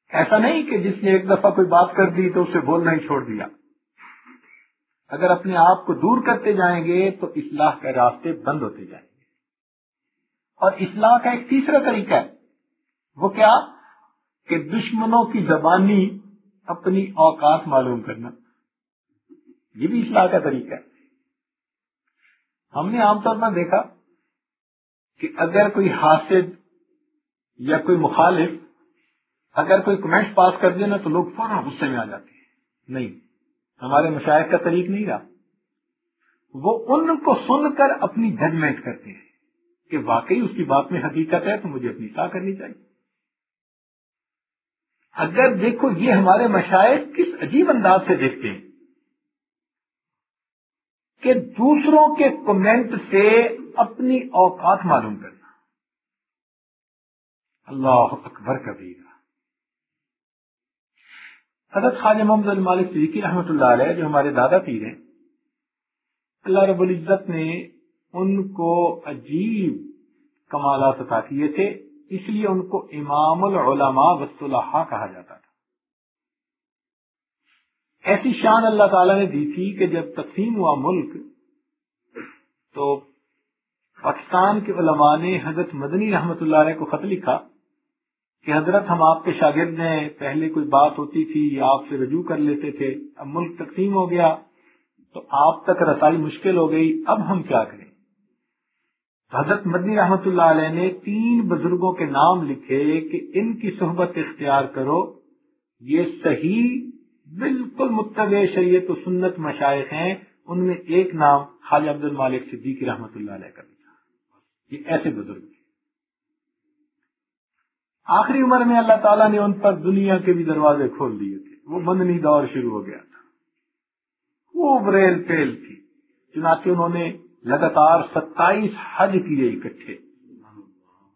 ایسا نہیں کہ جس نے ایک دفعہ کوئی بات کر دی تو اسے بولنا ہی چھوڑ دیا۔ اگر اپنے آپ کو دور کرتے جائیں گے تو اصلاح کے راستے بند ہوتے جائیں گے۔ اور اصلاح کا ایک تیسرا طریقہ ہے۔ وہ کیا؟ کہ دشمنوں کی زبانی اپنی اوقات معلوم کرنا۔ یہ بھی اصلاح کا طریقہ ہے۔ ہم نے عام طور پر دیکھا کہ اگر کوئی حاصل یا کوئی مخالف اگر کوئی کمنٹ پاس کر دے نا تو لوگ فوراً غصے میں آ جاتے ہیں۔ نہیں، ہمارے مشاہد کا طریق نہیں رہا۔ وہ ان کو سن کر اپنی ججمنٹ کرتے ہیں کہ واقعی اس کی بات میں حقیقت ہے تو مجھے اپنی سا کرنی چاہیے۔ اگر دیکھو یہ ہمارے مشاہد کس عجیب انداز سے دیکھتے ہیں کہ دوسروں کے کمنٹ سے اپنی اوقات معلوم کرنا۔ اللہ اکبر کبیر حضرت خواجہ محمد المالک صدیقی رحمۃ اللہ علیہ جو ہمارے دادا پیر ہیں، اللہ رب العزت نے ان کو عجیب کمالات عطا کیے تھے۔ اس لیے ان کو امام العلماء وصلاح کہا جاتا تھا۔ ایسی شان اللہ تعالی نے دی تھی کہ جب تقسیم ہوا ملک، تو پاکستان کے علماء نے حضرت مدنی رحمت اللہ علیہ کو خط لکھا کہ حضرت ہم آپ کے شاگرد ہیں، پہلے کوئی بات ہوتی تھی یا آپ سے رجوع کر لیتے تھے، اب ملک تقسیم ہو گیا، تو آپ تک رسائی مشکل ہو گئی، اب ہم کیا کریں؟ حضرت مدنی رحمت اللہ علیہ نے تین بزرگوں کے نام لکھے کہ ان کی صحبت اختیار کرو۔ یہ صحیح، بالکل متبع شریعت و سنت مشائق ہیں۔ ان میں ایک نام خالی عبد المالک صدیق رحمت اللہ علیہ کا یہ ایسے بزرگ ہیں۔ آخری عمر میں اللہ تعالیٰ نے ان پر دنیا کے بھی دروازے کھول دیے تھے۔ وہ بندنی دور شروع ہو گیا تھا۔ خوب ریل پیل تھی۔ چنانچہ انہوں نے لگاتار ستائیس حج کیے اکٹھے۔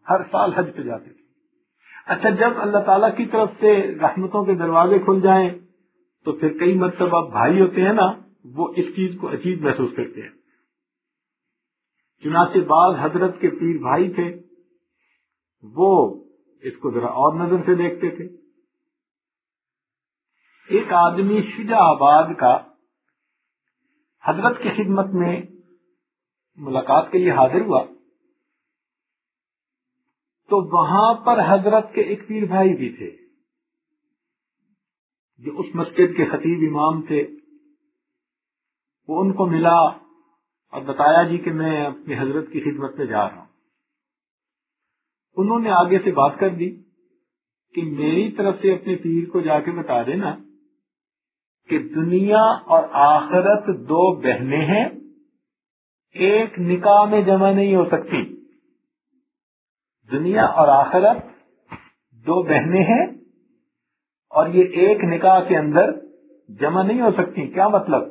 ہر سال حج پہ جاتے تھے۔ اچھا جب اللہ تعالیٰ کی طرف سے رحمتوں کے دروازے کھل جائیں، تو پھر کئی مرتبہ بھائی ہوتے ہیں نا، وہ اس چیز کو عجیب محسوس کرتے ہیں۔ چنانچہ بعض حضرت کے پیر بھائی تھے، وہ اس کو ذرا اور نظر سے دیکھتے تھے۔ ایک آدمی شجا آباد کا حضرت کی خدمت میں ملاقات کے لیے حاضر ہوا۔ تو وہاں پر حضرت کے ایک پیر بھائی بھی تھے۔ جو اس مسجد کے خطیب امام تھے۔ وہ ان کو ملا اور بتایا جی کہ میں اپنی حضرت کی خدمت میں جا رہا ہوں۔ انہوں نے آگے سے بات کر دی کہ میری طرف سے اپنے پیر کو جا کے بتا دینا کہ دنیا اور آخرت دو بہنیں ہیں۔ ایک نکاح میں جمع نہیں ہو سکتی۔ دنیا اور آخرت دو بہنیں ہیں اور یہ ایک نکاح کے اندر جمع نہیں ہو سکتی۔ کیا مطلب؟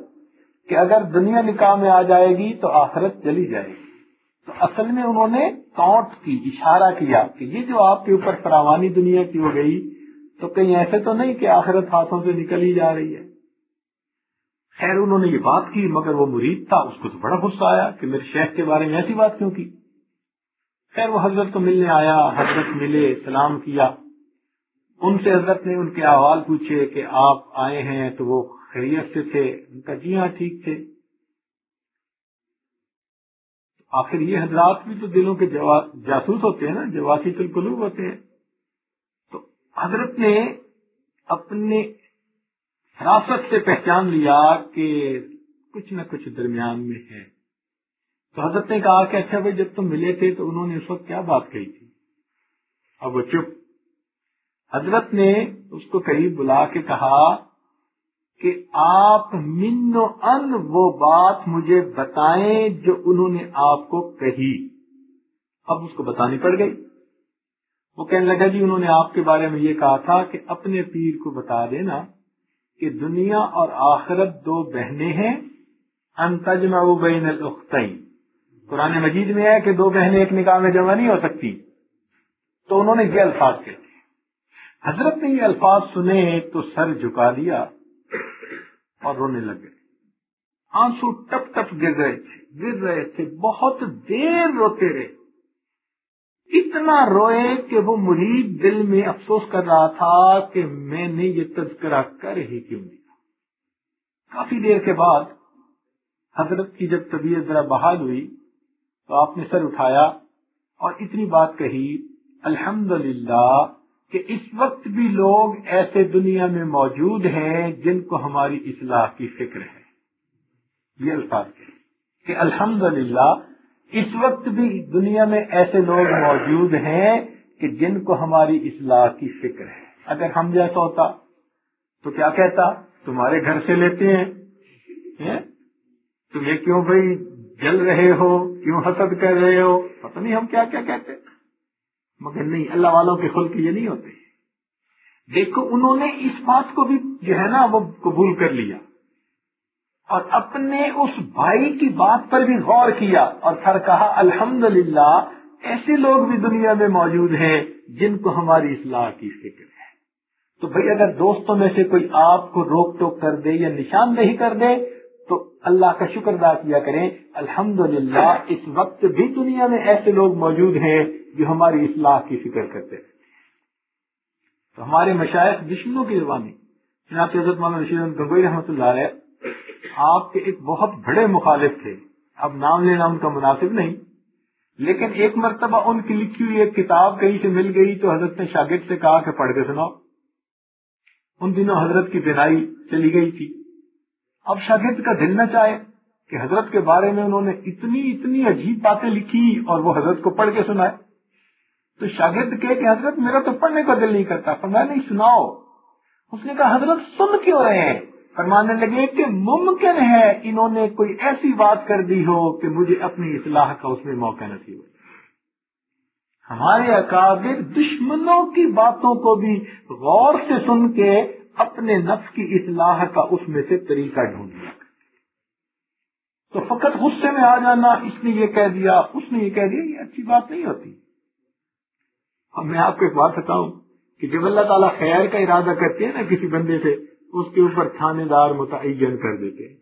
کہ اگر دنیا نکاح میں آ جائے گی تو آخرت چلی جائے گی۔ تو اصل میں انہوں نے کاؤنٹ کی، اشارہ کیا کہ یہ جو آپ کے اوپر فراوانی دنیا کی ہو گئی تو کہیں ایسے تو نہیں کہ آخرت ہاتھوں سے نکل ہی جا رہی ہے۔ خیر انہوں نے یہ بات کی، مگر وہ مرید تھا، اس کو تو بڑا غصہ آیا کہ میرے شیخ کے بارے میں ایسی بات کیوں کی؟ خیر، وہ حضرت کو ملنے آیا، حضرت ملے، سلام کیا۔ ان سے حضرت نے ان کے احوال پوچھے کہ آپ آئے ہیں تو وہ خیریت سے تھے، ان کا جی ہاں ٹھیک تھے۔ آخر یہ حضرات بھی تو دلوں کے جاسوس ہوتے ہیں نا، جواسی القلوب ہوتے ہیں۔ تو حضرت نے اپنے حراست سے پہچان لیا کہ کچھ نہ کچھ درمیان میں ہے۔ تو حضرت نے کہا کہ اچھا بھائی، جب تم ملے تھے تو انہوں نے اس وقت کیا بات کہی تھی؟ اب وہ چپ۔ حضرت نے اس کو قریب بلا کے کہا کہ آپ من و ان وہ بات مجھے بتائیں جو انہوں نے آپ کو کہی۔ اب اس کو بتانی پڑ گئی۔ وہ کہنے لگا جی انہوں نے آپ کے بارے میں یہ کہا تھا کہ اپنے پیر کو بتا دینا۔ کہ دنیا اور آخرت دو بہنیں ہیں انتجما بین الختین قرآن مجید میں ہے کہ دو بہنیں ایک نکاح میں جمع نہیں ہو سکتی۔ تو انہوں نے یہ الفاظ کہتے حضرت نے یہ الفاظ سنے تو سر جھکا دیا اور رونے لگ گئے۔ آنسو ٹپ ٹپ گر رہے تھے، گر رہے تھے، بہت دیر روتے رہے۔ اتنا روئے کہ وہ مرید دل میں افسوس کر رہا تھا کہ میں نے یہ تذکرہ کر ہی کیوں دیا۔ کافی دیر کے بعد حضرت کی جب طبیعت ذرا بحال ہوئی تو آپ نے سر اٹھایا اور اتنی بات کہی الحمد کہ اس وقت بھی لوگ ایسے دنیا میں موجود ہیں جن کو ہماری اصلاح کی فکر ہے۔ یہ الفاظ کہ الحمد اس وقت بھی دنیا میں ایسے لوگ موجود ہیں کہ جن کو ہماری اصلاح کی فکر ہے۔ اگر ہم جیسا ہوتا، تو کیا کہتا؟ تمہارے گھر سے لیتے ہیں۔ تمہیں کیوں بھائی جل رہے ہو؟ کیوں حسد کر رہے ہو؟ پتہ نہیں ہم کیا کیا کہتے مگر نہیں، اللہ والوں کے خل کے یہ نہیں ہوتے۔ دیکھو، انہوں نے اس بات کو بھی جو ہے نا وہ قبول کر لیا۔ اور اپنے اس بھائی کی بات پر بھی غور کیا اور پھر کہا الحمد ایسے لوگ بھی دنیا میں موجود ہیں جن کو ہماری اصلاح کی فکر ہے۔ تو بھائی، اگر دوستوں میں سے کوئی آپ کو روک ٹوک کر دے یا نشاندہی کر دے، تو اللہ کا شکر ادا کیا کریں۔ الحمد اس وقت بھی دنیا میں ایسے لوگ موجود ہیں جو ہماری اصلاح کی فکر کرتے ہیں۔ تو ہمارے مشاعر دشمنوں کی زبانی جناب حضرت مولانا رشید گنگوئی رحمۃ اللہ علیہ آپ کے ایک بہت بڑے مخالف تھے۔ اب نام لینا ان کا مناسب نہیں۔ لیکن ایک مرتبہ ان کی لکھی ہوئی ایک کتاب کہیں سے مل گئی تو حضرت نے شاگرد سے کہا کہ پڑھ کے سناؤ۔ ان دنوں حضرت کی بینائی چلی گئی تھی۔ اب شاگرد کا دل نہ چاہے کہ حضرت کے بارے میں انہوں نے اتنی اتنی عجیب باتیں لکھی اور وہ حضرت کو پڑھ کے سنائے۔ تو شاگرد کہ حضرت میرا تو پڑھنے کا دل نہیں کرتا۔ فرمایا، نہیں، سناؤ۔ اس نے کہا، حضرت سن کیوں رہے ہیں؟ فرمانے لگے کہ ممکن ہے انہوں نے کوئی ایسی بات کر دی ہو کہ مجھے اپنی اصلاح کا اس میں موقع نصیب ہو۔ ہمارے اکابر دشمنوں کی باتوں کو بھی غور سے سن کے اپنے نفس کی اصلاح کا اس میں سے طریقہ ڈھونڈ لیا۔ تو فقط غصے میں آ جانا اس نے یہ کہہ دیا، اس نے یہ کہہ دیا، یہ اچھی بات نہیں ہوتی۔ اب میں آپ کو ایک بات بتاؤں کہ جب اللہ تعالیٰ خیر کا ارادہ کرتے ہیں نا کسی بندے سے اس کے اوپر تھانے دار متعین کر دیتے ہیں۔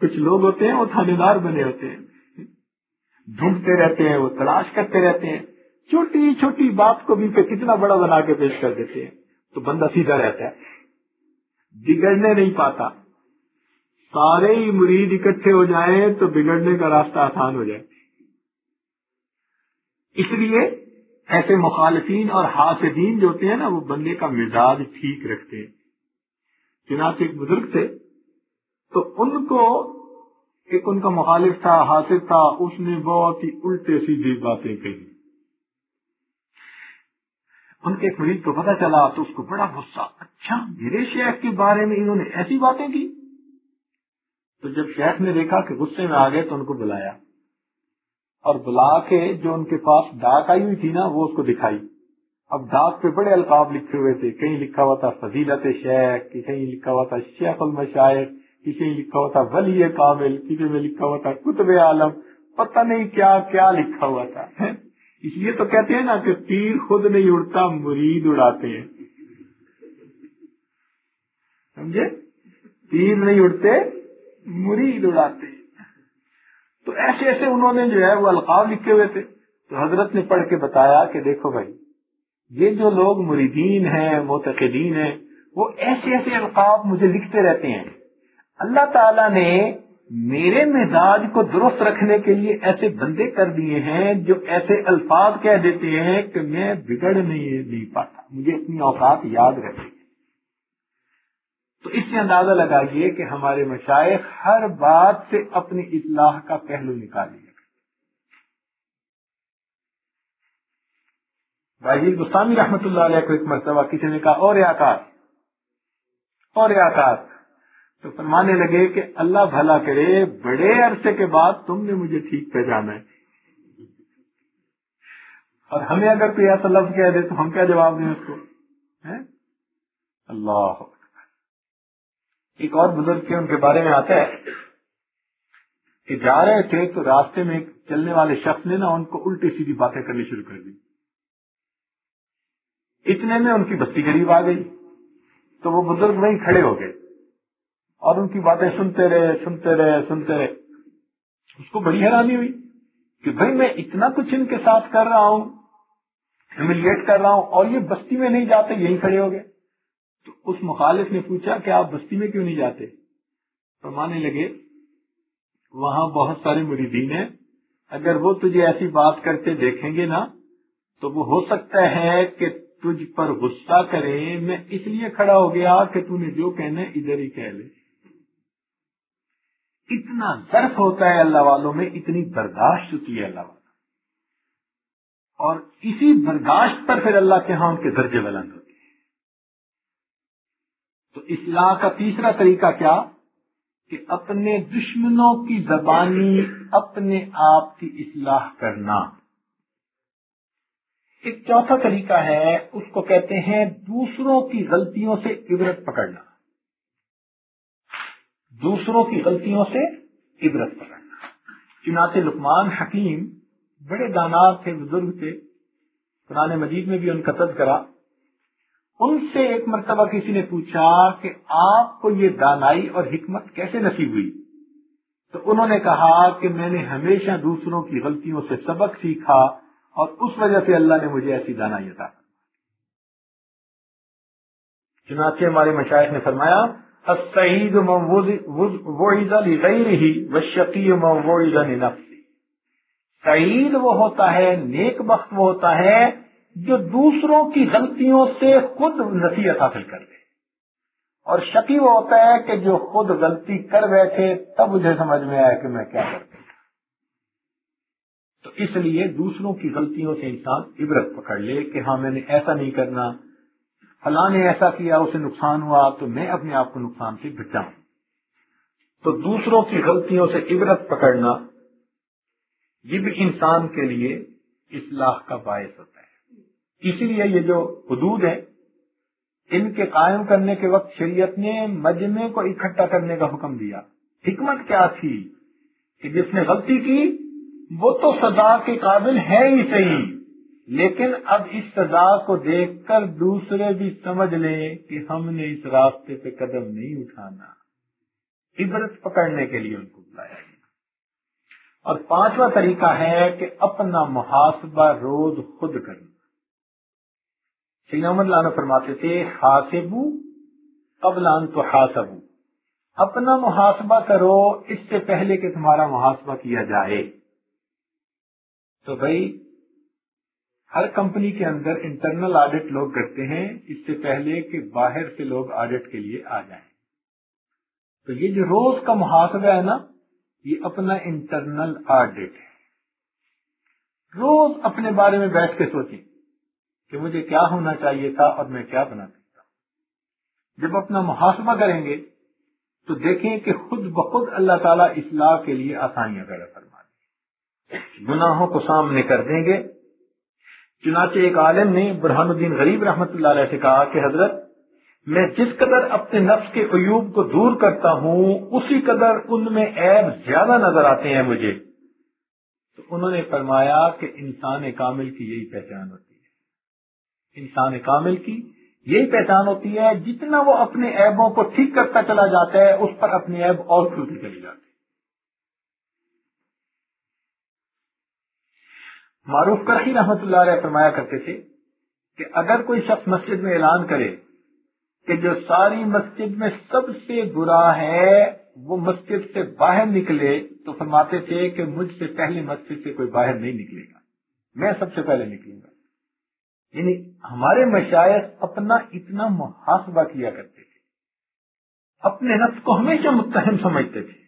کچھ لوگ ہوتے ہیں وہ تھانے دار بنے ہوتے ہیں۔ ڈھونڈتے رہتے ہیں، وہ تلاش کرتے رہتے ہیں۔ چھوٹی چھوٹی بات کو بھی پہ کتنا بڑا بنا کے پیش کر دیتے ہیں۔ تو بندہ سیدھا رہتا ہے۔ بگڑنے نہیں پاتا۔ سارے ہی مرید اکٹھے ہو جائیں تو بگڑنے کا راستہ آسان ہو جائے۔ اس لیے ایسے مخالفین اور حاسدین جو ہوتے ہیں نا، وہ بندے کا مزاج ٹھیک رکھتے ہیں۔ چنانچہ ایک بزرگ تھے، تو ان کو ایک ان کا مخالف تھا حاصل تھا، اس نے بہت ہی الٹے سیدھی باتیں کہی۔ ان کے ایک مریض کو پتا چلا تو اس کو بڑا غصہ اچھا میرے شیخ کے بارے میں انہوں نے ایسی باتیں کی؟ تو جب شیخ نے دیکھا کہ غصے میں آ گئے تو ان کو بلایا۔ اور بلا کے جو ان کے پاس ڈاک آئی ہوئی تھی نا، وہ اس کو دکھائی۔ اب ڈاک پہ بڑے القاب لکھے ہوئے تھے، کہیں لکھا ہوا تھا فضیلت شیخ، کہیں لکھا ہوا تھا شیخ المشائق کسی لکھا ہوا تھا ولی کامل کسی میں لکھا ہوا تھا کتب عالم، پتہ نہیں کیا کیا لکھا ہوا تھا۔ اس لیے تو کہتے ہیں نا کہ تیر خود نہیں اڑتا، مرید اڑاتے ہیں۔ سمجھے؟ تیر نہیں اڑتے، مرید اڑاتے ہیں۔ تو ایسے ایسے انہوں نے جو ہے وہ القاب لکھے ہوئے تھے۔ تو حضرت نے پڑھ کے بتایا کہ دیکھو بھائی، یہ جو لوگ مریدین ہیں متقدین ہیں، وہ ایسے ایسے القاب مجھے لکھتے رہتے ہیں۔ اللہ تعالی نے میرے مزاج کو درست رکھنے کے لیے ایسے بندے کر دیے ہیں جو ایسے الفاظ کہہ دیتے ہیں کہ میں بگڑ نہیں نہیں پاتا۔ مجھے اپنی اوقات یاد رہتی۔ تو اس سے اندازہ لگائیے کہ ہمارے مشائق ہر بات سے اپنی اصلاح کا پہلو نکالیے۔ بھائی گسامی رحمت اللہ علیہ کو ایک مرتبہ کسی نے کہا، اور آکار اور آکار تو فرمانے لگے کہ اللہ بھلا کرے، بڑے عرصے کے بعد تم نے مجھے ٹھیک پہچانا ہے۔ اور ہمیں اگر کوئی ایسا لفظ کہہ دے تو ہم کیا جواب دیں اس کو؟ اللہ۔ ایک اور بزرگ کے ان کے بارے میں آتا ہے کہ جا رہے تھے تو راستے میں چلنے والے شخص نے نا ان کو الٹی سیدھی باتیں کرنی شروع کر دی۔ اتنے میں ان کی بستی قریب آ گئی تو وہ بزرگ وہیں کھڑے ہو گئے اور ان کی باتیں سنتے رہے سنتے رہے سنتے رہے۔ اس کو بڑی حیرانی ہوئی کہ بھائی میں اتنا کچھ ان کے ساتھ کر رہا ہوں ہیملیٹ کر رہا ہوں اور یہ بستی میں نہیں جاتے یہی کھڑے ہو گئے۔ تو اس مخالف نے پوچھا کہ آپ بستی میں کیوں نہیں جاتے؟ فرمانے لگے، وہاں بہت سارے مریدین ہیں، اگر وہ تجھے ایسی بات کرتے دیکھیں گے نا، تو وہ ہو سکتا ہے کہ تجھ پر غصہ کرے، میں اس لیے کھڑا ہو گیا کہ تو نے جو کہنا ہے ادھر ہی کہہ لے۔ اتنا ظرف ہوتا ہے اللہ والوں میں، اتنی برداشت ہوتی ہے اللہ والا اور اسی برداشت پر پھر اللہ کے ہاں ان کے درجے بلند ہوتے تو اصلاح کا تیسرا طریقہ کیا؟ کہ اپنے دشمنوں کی زبانی اپنے آپ کی اصلاح کرنا۔ ایک چوتھا طریقہ ہے، اس کو کہتے ہیں دوسروں کی غلطیوں سے عبرت پکڑنا۔ دوسروں کی غلطیوں سے عبرت پکڑنا۔ چنانچہ لکمان حکیم بڑے دانات تھے، بزرگ تھے۔ پرانے مجید میں بھی ان کا تذکرہ ان سے ایک مرتبہ کسی نے پوچھا کہ آپ کو یہ دانائی اور حکمت کیسے نصیب ہوئی؟ تو انہوں نے کہا کہ میں نے ہمیشہ دوسروں کی غلطیوں سے سبق سیکھا اور اس وجہ سے اللہ نے مجھے ایسی دانائی عطا چنانچہ ہمارے مشاہد نے فرمایا، السعید لغیرہ والشقی لنفسه سعید وہ ہوتا ہے، نیک بخت وہ ہوتا ہے جو دوسروں کی غلطیوں سے خود نصیحت حاصل کر لے۔ اور شکی وہ ہوتا ہے کہ جو خود غلطی کر بیٹھے، تب مجھے سمجھ میں آیا کہ میں کیا کرتا تو اس لیے دوسروں کی غلطیوں سے انسان عبرت پکڑ لے کہ ہاں میں نے ایسا نہیں کرنا، فلاں نے ایسا کیا، اسے نقصان ہوا، تو میں اپنے آپ کو نقصان سے بچاؤں تو دوسروں کی غلطیوں سے عبرت پکڑنا، یہ بھی انسان کے لیے اصلاح کا باعث ہوتا ہے۔ اسی لیے یہ جو حدود ہیں، ان کے قائم کرنے کے وقت شریعت نے مجمے کو اکٹھا کرنے کا حکم دیا۔ حکمت کیا تھی؟ کہ جس نے غلطی کی، وہ تو سزا کے قابل ہے ہی صحیح۔ لیکن اب اس سزا کو دیکھ کر دوسرے بھی سمجھ لیں کہ ہم نے اس راستے پہ قدم نہیں اٹھانا۔ عبرت پکڑنے کے لیے ان کو بلایا اور پانچواں طریقہ ہے کہ اپنا محاسبہ روز خود کرنا۔ محمد لانا فرماتے تھے، حاسبو قبل ان تو حاسبو اپنا محاسبہ کرو، اس سے پہلے کہ تمہارا محاسبہ کیا جائے۔ تو بھائی، ہر کمپنی کے اندر انٹرنل آڈٹ لوگ کرتے ہیں، اس سے پہلے کہ باہر سے لوگ آڈٹ کے لیے آ جائیں۔ تو یہ جو روز کا محاسبہ ہے نا، یہ اپنا انٹرنل آڈٹ ہے۔ روز اپنے بارے میں بیٹھ کے سوچیں۔ کہ مجھے کیا ہونا چاہیے تھا اور میں کیا بنا سکتا ہوں۔ جب اپنا محاسبہ کریں گے تو دیکھیں کہ خود بخود اللہ تعالیٰ اصلاح کے لیے آسانیاں پیدا فرما دیں۔ گناہوں کو سامنے کر دیں گے۔ چنانچہ ایک عالم نے برہان الدین غریب رحمت اللہ علیہ سے کہا کہ حضرت، میں جس قدر اپنے نفس کے عیوب کو دور کرتا ہوں، اسی قدر ان میں عیب زیادہ نظر آتے ہیں مجھے۔ تو انہوں نے فرمایا کہ انسان کامل کی یہی پہچان ہوتی انسان کامل کی، یہی پہچان ہوتی ہے، جتنا وہ اپنے عیبوں کو ٹھیک کرتا چلا جاتا ہے، اس پر اپنے عیب اور کھلتی چلی جاتی معروف کرخی رحمت اللہ علیہ فرمایا کرتے تھے کہ اگر کوئی شخص مسجد میں اعلان کرے کہ جو ساری مسجد میں سب سے برا ہے، وہ مسجد سے باہر نکلے، تو فرماتے تھے کہ مجھ سے پہلے مسجد سے کوئی باہر نہیں نکلے گا۔ میں سب سے پہلے نکلوں گا۔ یعنی ہمارے مشاعت اپنا اتنا محاسبہ کیا کرتے تھے۔ اپنے نفس کو ہمیشہ متہم سمجھتے تھے۔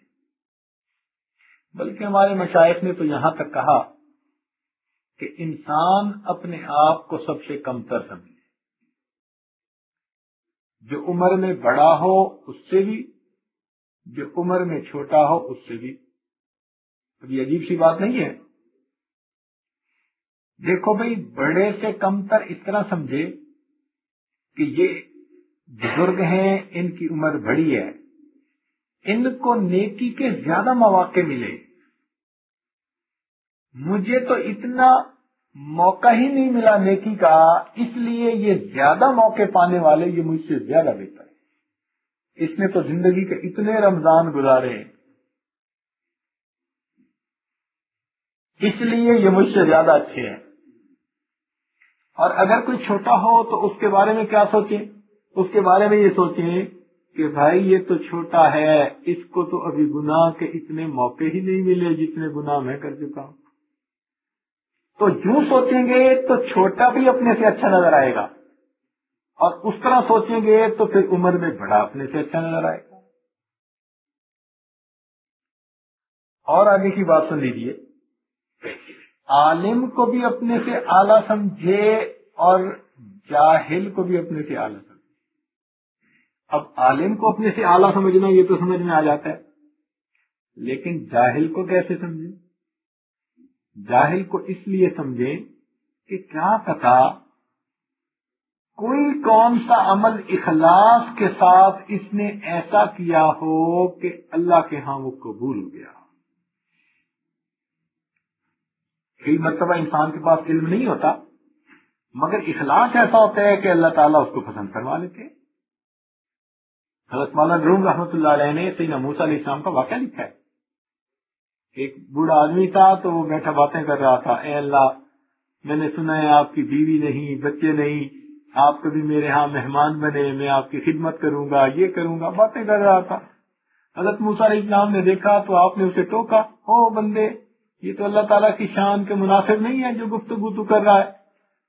بلکہ ہمارے مشاعت نے تو یہاں تک کہا کہ انسان اپنے آپ کو سب سے کم تر سمجھے۔ جو عمر میں بڑا ہو اس سے بھی، جو عمر میں چھوٹا ہو اس سے بھی۔ ابھی عجیب سی بات نہیں ہے۔ دیکھو بھائی، بڑے سے کم تر اس طرح سمجھے کہ یہ بزرگ ہیں، ان کی عمر بڑی ہے۔ ان کو نیکی کے زیادہ مواقع ملے۔ مجھے تو اتنا موقع ہی نہیں ملا نیکی کا، اس لیے یہ زیادہ موقع پانے والے یہ مجھ سے زیادہ بہتر ہے اس نے تو زندگی کے اتنے رمضان گزارے اس لیے یہ مجھ سے زیادہ اچھے ہیں۔ اور اگر کوئی چھوٹا ہو تو اس کے بارے میں کیا سوچیں اس کے بارے میں یہ سوچیں کہ بھائی یہ تو چھوٹا ہے، اس کو تو ابھی گناہ کے اتنے موقع ہی نہیں ملے جتنے گناہ میں کر چکا ہوں۔ تو جو سوچیں گے تو چھوٹا بھی اپنے سے اچھا نظر آئے گا۔ اور اس طرح سوچیں گے تو پھر عمر میں بڑا اپنے سے اچھا نظر آئے گا۔ اور آگے کی بات سن لیجیے عالم کو بھی اپنے سے اعلیٰ سمجھے اور جاہل کو بھی اپنے سے اعلیٰ سمجھے۔ اب عالم کو اپنے سے اعلیٰ سمجھنا یہ تو سمجھ میں آ جاتا ہے۔ لیکن جاہل کو کیسے سمجھیں جاہل کو اس لیے سمجھیں کہ کیا پتا کوئی کون سا عمل اخلاص کے ساتھ اس نے ایسا کیا ہو کہ اللہ کے ہاں وہ قبول ہو گیا۔ کئی مرتبہ انسان کے پاس علم نہیں ہوتا، مگر اخلاص ایسا ہوتا ہے کہ اللہ تعالیٰ اس کو پسند کروا لیتے۔ حضرت مولانا روم رحمۃ اللہ علیہ نے سینا موسا علیہ السلام کا واقعہ لکھا ہے۔ ایک بوڑھا آدمی تھا تو وہ بیٹھا باتیں کر رہا تھا، اے اللہ، میں نے سنا ہے آپ کی بیوی نہیں، بچے نہیں، آپ کبھی میرے ہاں مہمان بنے، میں آپ کی خدمت کروں گا، یہ کروں گا، باتیں کر رہا تھا۔ حضرت موسا علیہ السلام نے دیکھا تو آپ نے اسے ٹوکا، او بندے یہ تو اللہ تعالیٰ کی شان کے مناسب نہیں ہے جو گفتگو تو کر رہا ہے۔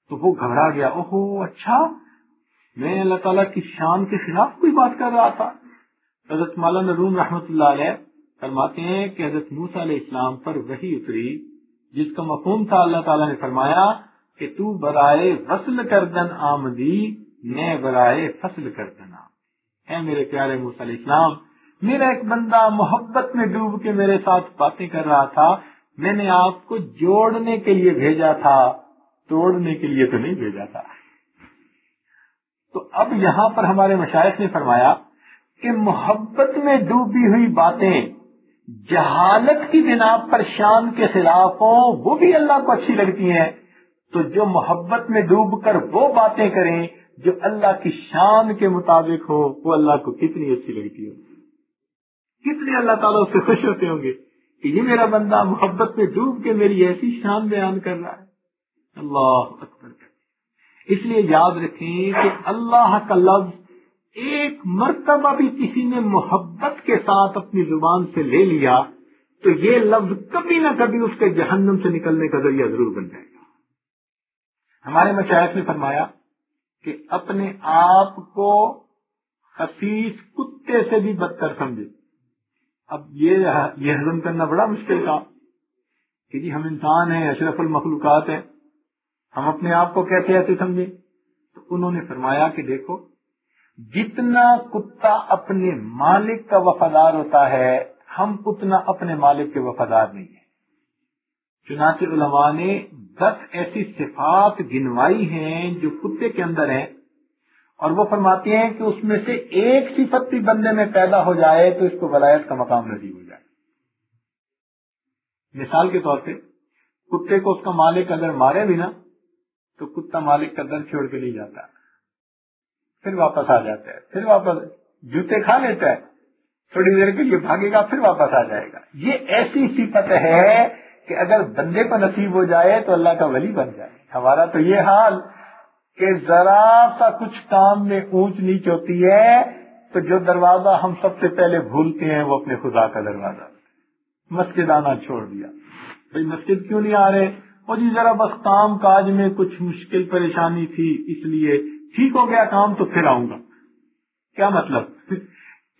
تو وہ گھبرا گیا۔ اوہو اچھا۔ میں اللہ تعالیٰ کی شان کے خلاف کوئی بات کر رہا تھا۔ حضرت مولانا روم رحمت اللہ علیہ فرماتے ہیں کہ حضرت موسا علیہ السلام پر وہی اتری، جس کا مفہوم تھا اللہ تعالیٰ نے فرمایا کہ تو برائے فصل کردن آمدی، میں برائے فصل کردن اے میرے پیارے موس علیہ السلام، میرا ایک بندہ محبت میں ڈوب کے میرے ساتھ باتیں کر رہا تھا۔ میں نے آپ کو جوڑنے کے لیے بھیجا تھا، توڑنے کے لیے تو نہیں بھیجا تھا۔ تو اب یہاں پر ہمارے مشاعر نے فرمایا کہ محبت میں ڈوبی ہوئی باتیں، جہالت کی بنا پر شان کے خلاف ہوں، وہ بھی اللہ کو اچھی لگتی ہیں۔ تو جو محبت میں ڈوب کر وہ باتیں کریں جو اللہ کی شان کے مطابق ہو وہ اللہ کو کتنی اچھی لگتی ہو کتنے اللہ تعالیٰ اس سے خوش ہوتے ہوں گے۔ کہ یہ میرا بندہ محبت میں ڈوب کے میری ایسی شان بیان کر رہا ہے۔ اللہ اکبر اس لیے یاد رکھیں کہ اللہ کا لفظ ایک مرتبہ بھی کسی نے محبت کے ساتھ اپنی زبان سے لے لیا تو یہ لفظ کبھی نہ کبھی اس کے جہنم سے نکلنے کا ذریعہ ضرور بن جائے گا۔ ہمارے مشاہد نے فرمایا کہ اپنے آپ کو حفیظ کتے سے بھی بدتر سمجھے۔ اب یہ ہضم کرنا بڑا مشکل تھا کہ جی ہم انسان ہیں، اشرف المخلوقات ہیں، ہم اپنے آپ کو کیسے ایسے سمجھیں؟ تو انہوں نے فرمایا کہ دیکھو، جتنا کتا اپنے مالک کا وفادار ہوتا ہے، ہم اتنا اپنے مالک کے وفادار نہیں ہیں۔ چنانچہ علماء نے دس ایسی صفات گنوائی ہیں جو کتے کے اندر ہیں۔ اور وہ فرماتے ہیں کہ اس میں سے ایک صفت بھی بندے میں پیدا ہو جائے تو اس کو ولایت کا مقام نصیب ہو جائے۔ مثال کے طور پہ، کتے کو اس کا مالک اگر مارے بھی نا، تو کتا مالک کا در چھوڑ کے نہیں جاتا پھر واپس آ جاتا ہے۔ پھر واپس جوتے کھا لیتا ہے۔ تھوڑی دیر کے لیے بھاگے گا، پھر واپس آ جائے گا۔ یہ ایسی صفت ہے کہ اگر بندے کو نصیب ہو جائے تو اللہ کا ولی بن جائے۔ ہمارا تو یہ حال کہ ذرا سا کچھ کام میں اونچ نیچ ہوتی ہے، تو جو دروازہ ہم سب سے پہلے بھولتے ہیں، وہ اپنے خدا کا دروازہ۔ مسجد آنا چھوڑ دیا۔ بھائی مسجد کیوں نہیں آ رہے؟ وہ جی ذرا بس کام کاج میں کچھ مشکل پریشانی تھی، اس لیے ٹھیک ہو گیا کام، تو پھر آؤں گا۔ کیا مطلب؟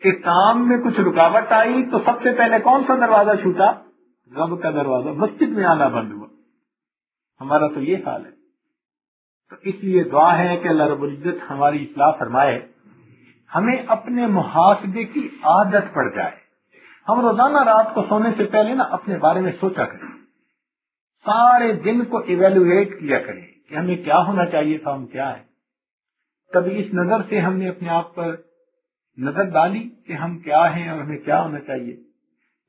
کہ کام میں کچھ رکاوٹ آئی، تو سب سے پہلے کون سا دروازہ چھوٹا؟ رب کا دروازہ۔ مسجد میں آنا بند ہوا۔ ہمارا تو یہ حال ہے۔ تو اس لیے دعا ہے کہ اللہ رب العزت ہماری اصلاح فرمائے، ہمیں اپنے محاسبے کی عادت پڑ جائے۔ ہم روزانہ رات کو سونے سے پہلے نا اپنے بارے میں سوچا کریں۔ سارے دن کو ایویلویٹ کیا کریں کہ ہمیں کیا ہونا چاہیے تھا، ہم کیا ہے کبھی اس نظر سے ہم نے اپنے آپ پر نظر ڈالی کہ ہم کیا ہیں اور ہمیں کیا ہونا چاہیے۔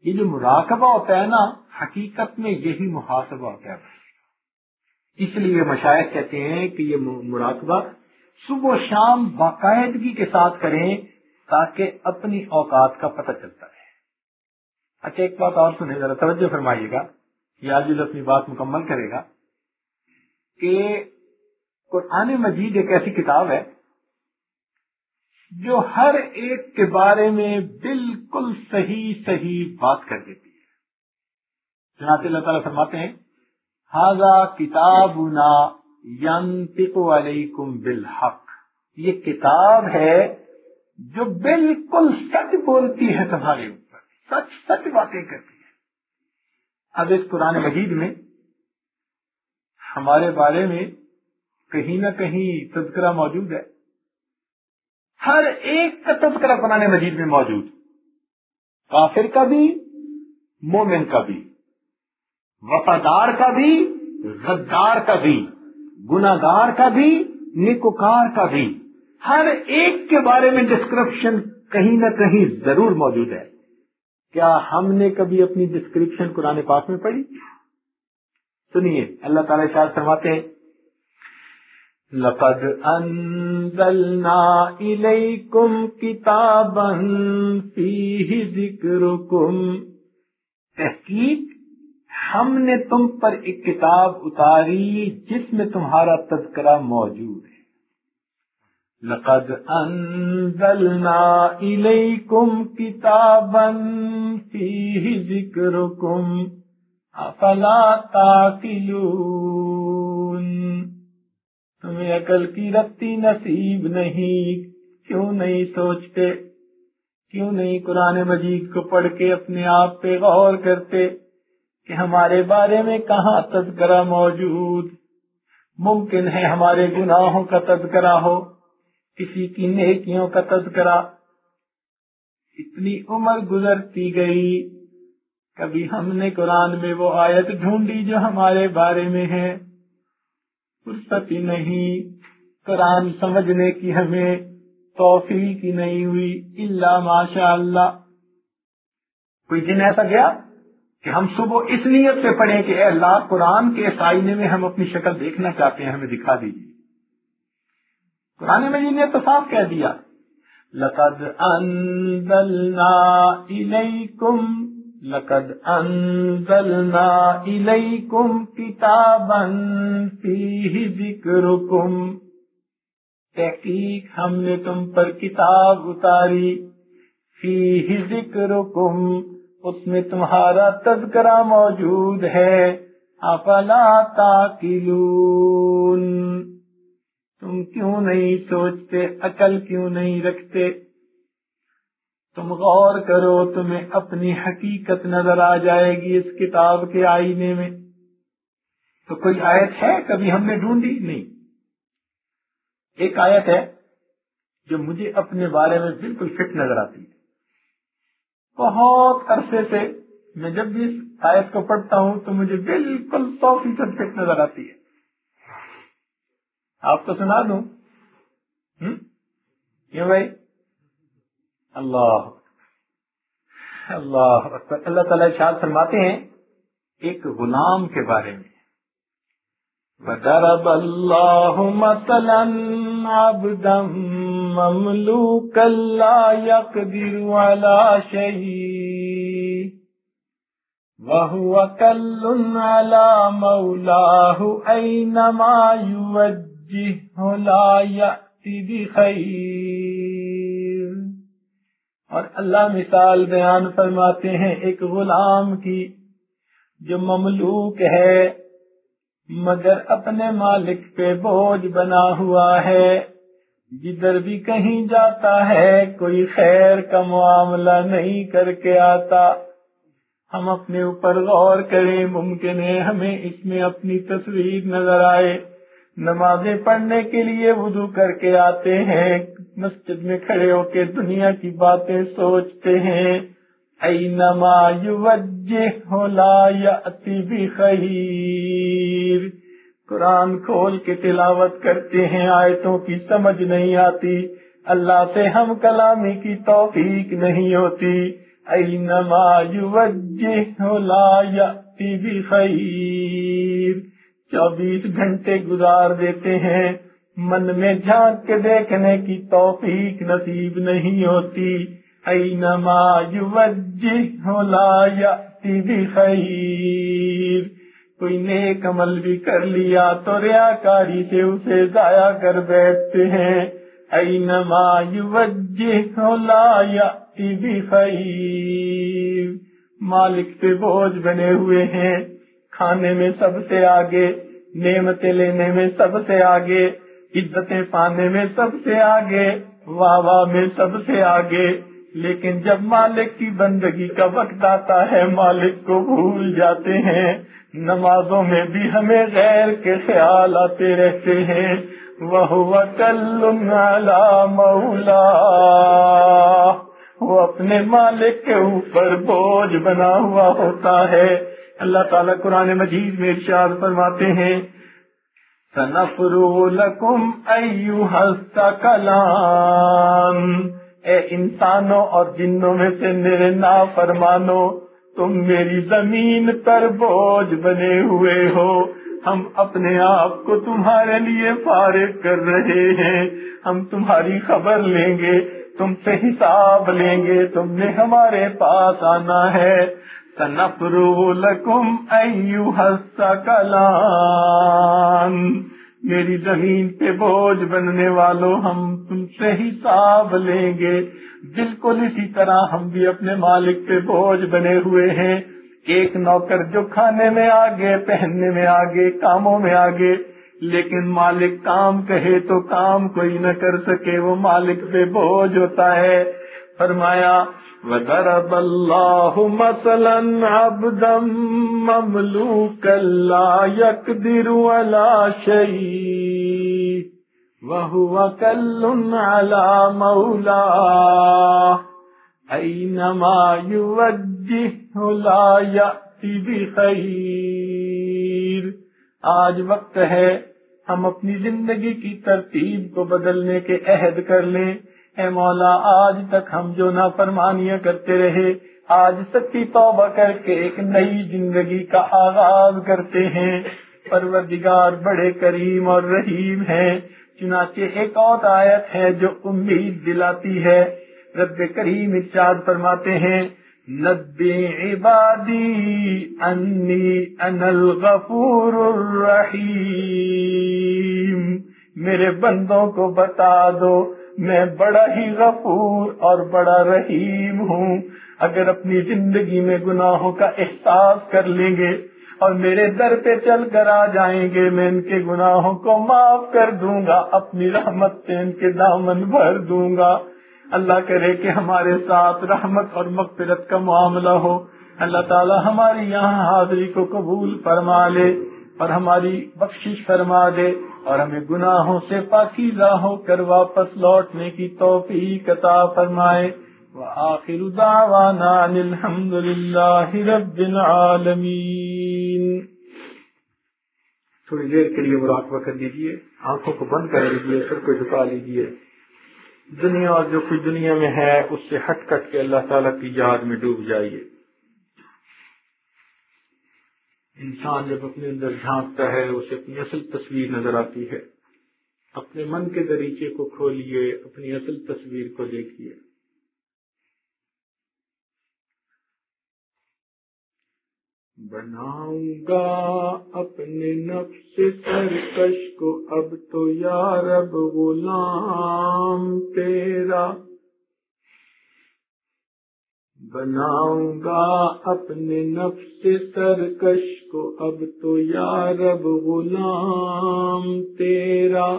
یہ جو مراقبہ ہوتا ہے نا، حقیقت میں یہی محاسبہ ہوتا ہے۔ اس لیے مشاعر کہتے ہیں کہ یہ مراقبہ صبح و شام باقاعدگی کے ساتھ کریں تاکہ اپنی اوقات کا پتہ چلتا ہے اچھا ایک بات اور سنیں، ذرا توجہ فرمائیے گا۔ یہ آج اپنی بات مکمل کرے گا کہ قرآن مجید ایک ایسی کتاب ہے جو ہر ایک کے بارے میں بالکل صحیح صحیح بات کر دیتی ہے۔ جناب اللہ تعالیٰ فرماتے ہیں ہاضا کتاب علیکم بالحق۔ یہ کتاب ہے جو بالکل سچ بولتی ہے تمہارے اوپر۔ سچ سچ باتیں کرتی ہے۔ اب اس قرآن مجید میں ہمارے بارے میں کہیں نہ کہیں تذکرہ موجود ہے۔ ہر ایک کا تذکرہ قرآن مجید میں موجود۔ کافر کا بھی، مومن کا بھی۔ وفادار کا بھی، غدار کا بھی گناگار کا بھی نکوکار کا بھی۔ ہر ایک کے بارے میں ڈسکرپشن کہیں نہ کہیں ضرور موجود ہے۔ کیا ہم نے کبھی اپنی ڈسکرپشن قرآن پاک میں پڑھی؟ سنیے، اللہ تعالی شاید فرماتے ہیں، لقد انزلنا الیکم کتابا فیہ ذکرکم۔ تحقیق ہم نے تم پر ایک کتاب اتاری جس میں تمہارا تذکرہ موجود ہے۔ لقد انزلنا الیکم کتابا فیہ ذکرکم افلا تاقلون تمہیں عقل کی رتی نصیب نہیں، کیوں نہیں سوچتے؟ کیوں نہیں قرآن مجید کو پڑھ کے اپنے آپ پہ غور کرتے؟ کہ ہمارے بارے میں کہاں تذکرہ موجود؟ ممکن ہے ہمارے گناہوں کا تذکرہ ہو، کسی کی نیکیوں کا تذکرہ۔ اتنی عمر گزرتی گئی، کبھی ہم نے قرآن میں وہ آیت ڈھونڈی جو ہمارے بارے میں ہے۔ فرصت ہی نہیں، قرآن سمجھنے کی ہمیں توفیق ہی نہیں ہوئی اللہ ماشاء اللہ کوئی دن ایسا گیا؟ کہ ہم صبح اس نیت سے پڑھیں کہ اے اللہ، قرآن کے اس آئینے میں ہم اپنی شکل دیکھنا چاہتے ہیں، ہمیں دکھا دیجیے قرآن مجید نے تو صاف کہہ دیا۔ لقد انزلنا الیکم، لقد انزلنا الیکم کتابا فیہ ذکرکم۔ تحقیق ہم نے تم پر کتاب اتاری۔ فیہ ذکرکم۔ اس میں تمہارا تذکرہ موجود ہے۔ افلا تاکلون۔ تم کیوں نہیں سوچتے، عقل کیوں نہیں رکھتے؟ تم غور کرو، تمہیں اپنی حقیقت نظر آ جائے گی اس کتاب کے آئینے میں۔ تو کوئی آیت ہے کبھی ہم نے ڈھونڈی؟ نہیں۔ ایک آیت ہے جو مجھے اپنے بارے میں بالکل فٹ نظر آتی۔ ہے بہت عرصے سے میں جب بھی اس آیت کو پڑھتا ہوں تو مجھے بالکل سو فیصد فٹ نظر آتی ہے۔ آپ کو سنا دوں؟ کیوں بھائی؟ اللہ اللہ اللہ تعالی شاد فرماتے ہیں ایک غلام کے بارے میں۔ وَدَرَبَ اللَّهُ مَثَلًا عَبْدًا مَمْلُوكًا لَا يَقْدِرُ عَلَى شَيْءٍ وَهُوَ كَلٌّ عَلَى مَوْلَاهُ أَيْنَمَا يُوَجِّهُ لَا يَأْتِ بِخَيْرٍ اور اللہ مثال بیان فرماتے ہیں ایک غلام کی جو مملوک ہے مگر اپنے مالک پہ بوجھ بنا ہوا ہے جدھر بھی کہیں جاتا ہے، کوئی خیر کا معاملہ نہیں کر کے آتا۔ ہم اپنے اوپر غور کریں، ممکن ہے ہمیں اس میں اپنی تصویر نظر آئے۔ نمازیں پڑھنے کے لیے وضو کر کے آتے ہیں۔ مسجد میں کھڑے ہو کے دنیا کی باتیں سوچتے ہیں۔ اینما یوجہ لا یأتی بخیر۔ قرآن کھول کے تلاوت کرتے ہیں، آیتوں کی سمجھ نہیں آتی۔ اللہ سے ہم کلامی کی توفیق نہیں ہوتی۔ اینما یوجہ لا یأتی بخیر۔ چوبیس گھنٹے گزار دیتے ہیں۔ من میں جھانک کے دیکھنے کی توفیق نصیب نہیں ہوتی۔ اینما یوجہ لا یأتی بخیر۔ کوئی نیک عمل بھی کر لیا تو ریاکاری سے اسے ضائع کر بیٹھتے ہیں۔ اینما یوجہ لا یأتی بخیر۔ مالک سے بوجھ بنے ہوئے ہیں۔ کھانے میں سب سے آگے، نعمتیں لینے میں سب سے آگے، عزتیں پانے میں سب سے آگے، واہ واہ میں سب سے آگے۔ لیکن جب مالک کی بندگی کا وقت آتا ہے، مالک کو بھول جاتے ہیں۔ نمازوں میں بھی ہمیں غیر کے خیال آتے رہتے ہیں۔ وہ کل مولا وہ اپنے مالک کے اوپر بوجھ بنا ہوا ہوتا ہے۔ اللہ تعالیٰ قرآن مجید میں ارشاد فرماتے ہیں۔ لکم ایو ہستا کلام اے انسانوں اور جنوں میں سے میرے نا فرمانو تم میری زمین پر بوجھ بنے ہوئے ہو۔ ہم اپنے آپ کو تمہارے لیے فارغ کر رہے ہیں۔ ہم تمہاری خبر لیں گے، تم سے حساب لیں گے۔ تم نے ہمارے پاس آنا ہے۔ سنفرو لکم ایو ہستا کلام میری زمین پہ بوجھ بننے والوں ہم تم سے حساب لیں گے۔ بالکل اسی طرح ہم بھی اپنے مالک پہ بوجھ بنے ہوئے ہیں۔ ایک نوکر جو کھانے میں آگے، پہننے میں آگے، کاموں میں آگے، لیکن مالک کام کہے تو کام کوئی نہ کر سکے، وہ مالک پہ بوجھ ہوتا ہے۔ فرمایا وضرب الله مثلا عبدا مملوكا لا يقدر على شيء وهو كل على مولاه أينما يوجه لا يأتي بخير آج وقت ہے ہم اپنی زندگی کی ترتیب کو بدلنے کے عہد کر لیں اے مولا، آج تک ہم جو نافرمانیاں کرتے رہے، آج سچی توبہ کر کے ایک نئی زندگی کا آغاز کرتے ہیں۔ پروردگار بڑے کریم اور رحیم ہیں۔ چنانچہ ایک اور آیت ہے جو امید دلاتی ہے۔ رب کریم ارشاد فرماتے ہیں، نبی عبادی انی ان الغفور الرحیم۔ میرے بندوں کو بتا دو میں بڑا ہی غفور اور بڑا رحیم ہوں۔ اگر اپنی زندگی میں گناہوں کا احساس کر لیں گے اور میرے در پہ چل کر آ جائیں گے، میں ان کے گناہوں کو معاف کر دوں گا، اپنی رحمت سے ان کے دامن بھر دوں گا۔ اللہ کرے کہ ہمارے ساتھ رحمت اور مغفرت کا معاملہ ہو۔ اللہ تعالی ہماری یہاں حاضری کو قبول فرما لے۔ اور ہماری بخشش فرما دے اور ہمیں گناہوں سے پاکیزہ ہو کر واپس لوٹنے کی توفیق عطا فرمائے۔ وآخر دعوانا الحمد للہ رب العالمین۔ تھوڑی دیر کے لیے مراقبہ کر لیجیے آنکھوں کو بند کر لیجیے سر کو جھکا لیجیے دنیا اور جو کچھ دنیا میں ہے، اس سے ہٹ کٹ کے اللہ تعالیٰ کی یاد میں ڈوب جائیے۔ انسان جب اپنے اندر جھانکتا ہے، اسے اپنی اصل تصویر نظر آتی ہے۔ اپنے من کے دریچے کو کھولئے اپنی اصل تصویر کو دیکھیے۔ بناؤں گا اپنے نفس سرکش کو، اب تو یارب غلام تیرا۔ بناؤں گا اپنے نفس سرکش کو۔ اب تو یارب غلام تیرا،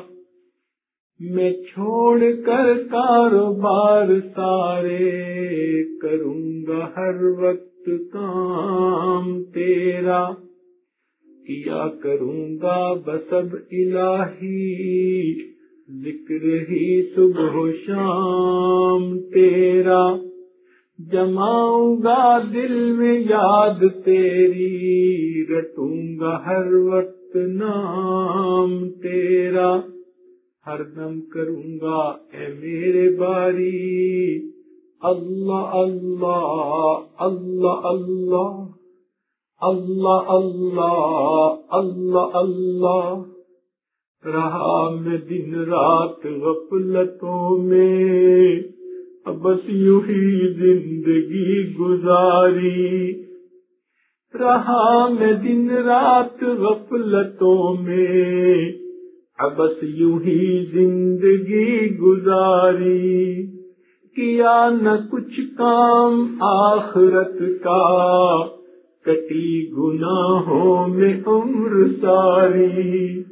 میں چھوڑ کر کاروبار سارے کروں گا، ہر وقت کام تیرا۔ کیا کروں گا؟ بسب الہی، ذکر ہی صبح شام تیرا۔ جماؤں گا دل میں یاد تیری رٹوں گا ہر وقت نام تیرا۔ ہر دم کروں گا اے میرے باری۔ اللہ اللہ اللہ اللہ۔ اللہ اللہ اللہ اللہ۔ رہا میں دن رات غفلتوں میں۔ بس یوں ہی زندگی گزاری۔ رہا میں دن رات غفلتوں میں۔ بس یوں ہی زندگی گزاری۔ کیا نہ کچھ کام آخرت کا، کٹی گناہوں میں عمر ساری۔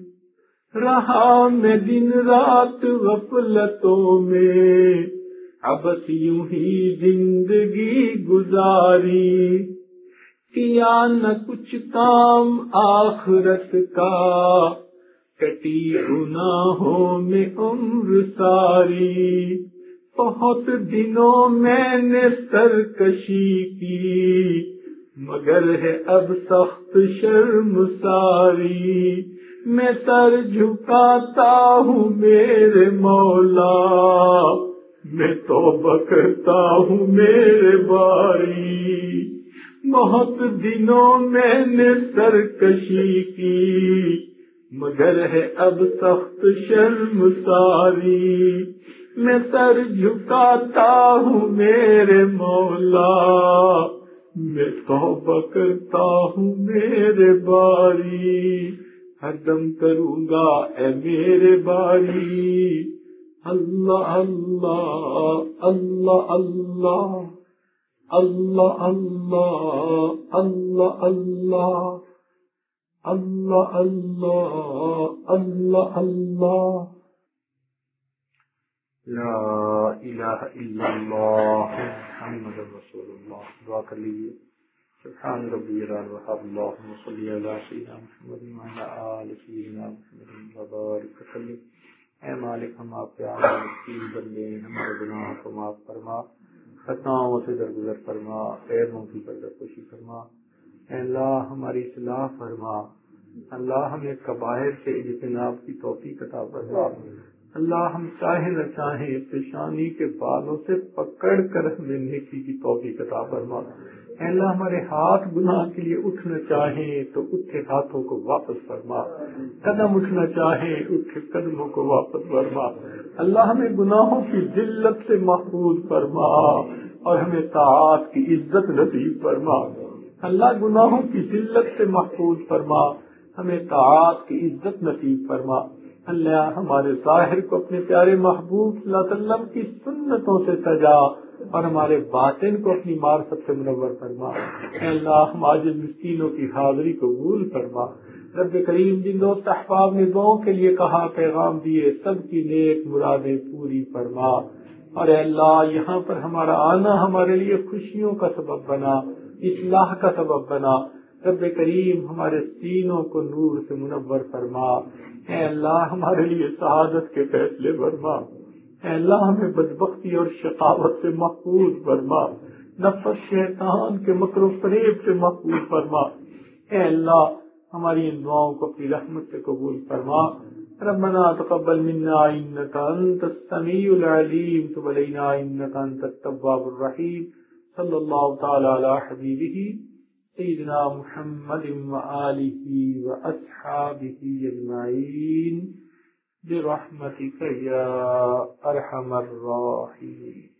رہا میں دن رات غفلتوں میں۔ اب یوں ہی زندگی گزاری۔ کیا نہ کچھ کام آخرت کا، کٹی گناہوں میں عمر ساری۔ بہت دنوں میں نے سرکشی کی، مگر ہے اب سخت شرم ساری۔ میں سر جھکاتا ہوں میرے مولا۔ میں تو بکرتا ہوں میرے باری۔ بہت دنوں میں نے سرکشی کی، مگر ہے اب سخت شرم ساری۔ میں سر جھکاتا ہوں میرے مولا۔ میں توبہ کرتا ہوں میرے باری۔ ہر دم کروں گا اے میرے باری۔ الله الله الله الله الله الله الله الله الله الله الله الله لا إله إلا الله محمد رسول الله لي سبحان ربي الوهاب اللهم صل على سيدنا محمد وعلى آل سيدنا محمد وسلم اے مالک، ہم آپ کے آمین کی بندے ہمارے گناہ کو معاف فرما، خطاؤں سے درگزر فرما خیروں کی پردہ خوشی فرما۔ اے اللہ، ہماری اصلاح فرما۔ اللہ ہمیں قبائر سے اجتناب کی توفیق عطا فرما۔ اللہ، ہم چاہے نہ چاہیں پیشانی کے بالوں سے پکڑ کر ہمیں نیکی کی توفیق عطا فرما۔ اللہ ہمارے ہاتھ گناہ کے لیے اٹھنا چاہیں تو اٹھے ہاتھوں کو واپس فرما۔ قدم اٹھنا چاہیں اٹھے قدموں کو واپس فرما۔ اللہ ہمیں گناہوں کی ذلت سے محفوظ فرما اور ہمیں تعات کی عزت نصیب فرما۔ اللہ گناہوں کی ذلت سے محفوظ فرما، ہمیں تعات کی عزت نصیب فرما۔ اللہ ہمارے ظاہر کو اپنے پیارے محبوب صلی اللہ علیہ وسلم کی سنتوں سے سجا اور ہمارے باطن کو اپنی مارفت سے منور فرما۔ اے اللہ، ہم آج مسکینوں کی حاضری کو بھول فرما۔ رب کریم، جن دوست احباب نے دعاؤں کے لیے کہا، پیغام دیے، سب کی نیک مرادیں پوری فرما۔ اور اے اللہ، یہاں پر ہمارا آنا ہمارے لیے خوشیوں کا سبب بنا، اصلاح کا سبب بنا۔ رب کریم، ہمارے سینوں کو نور سے منور فرما۔ اے اللہ ہمارے لیے شہادت کے فیصلے فرما۔ اے اللہ ہمیں بدبختی اور شقاوت سے محفوظ فرما۔ نفس شیطان کے مکر و فریب سے محفوظ فرما۔ اے اللہ ہماری ان دعاؤں کو اپنی رحمت سے قبول فرما۔ ربنا تقبل منا انك انت السميع العليم تب علينا انك انت التواب الرحيم صلى الله تعالى على حبيبه سيدنا محمد وآله وأصحابه أجمعين برحمتك يا أرحم الراحمين.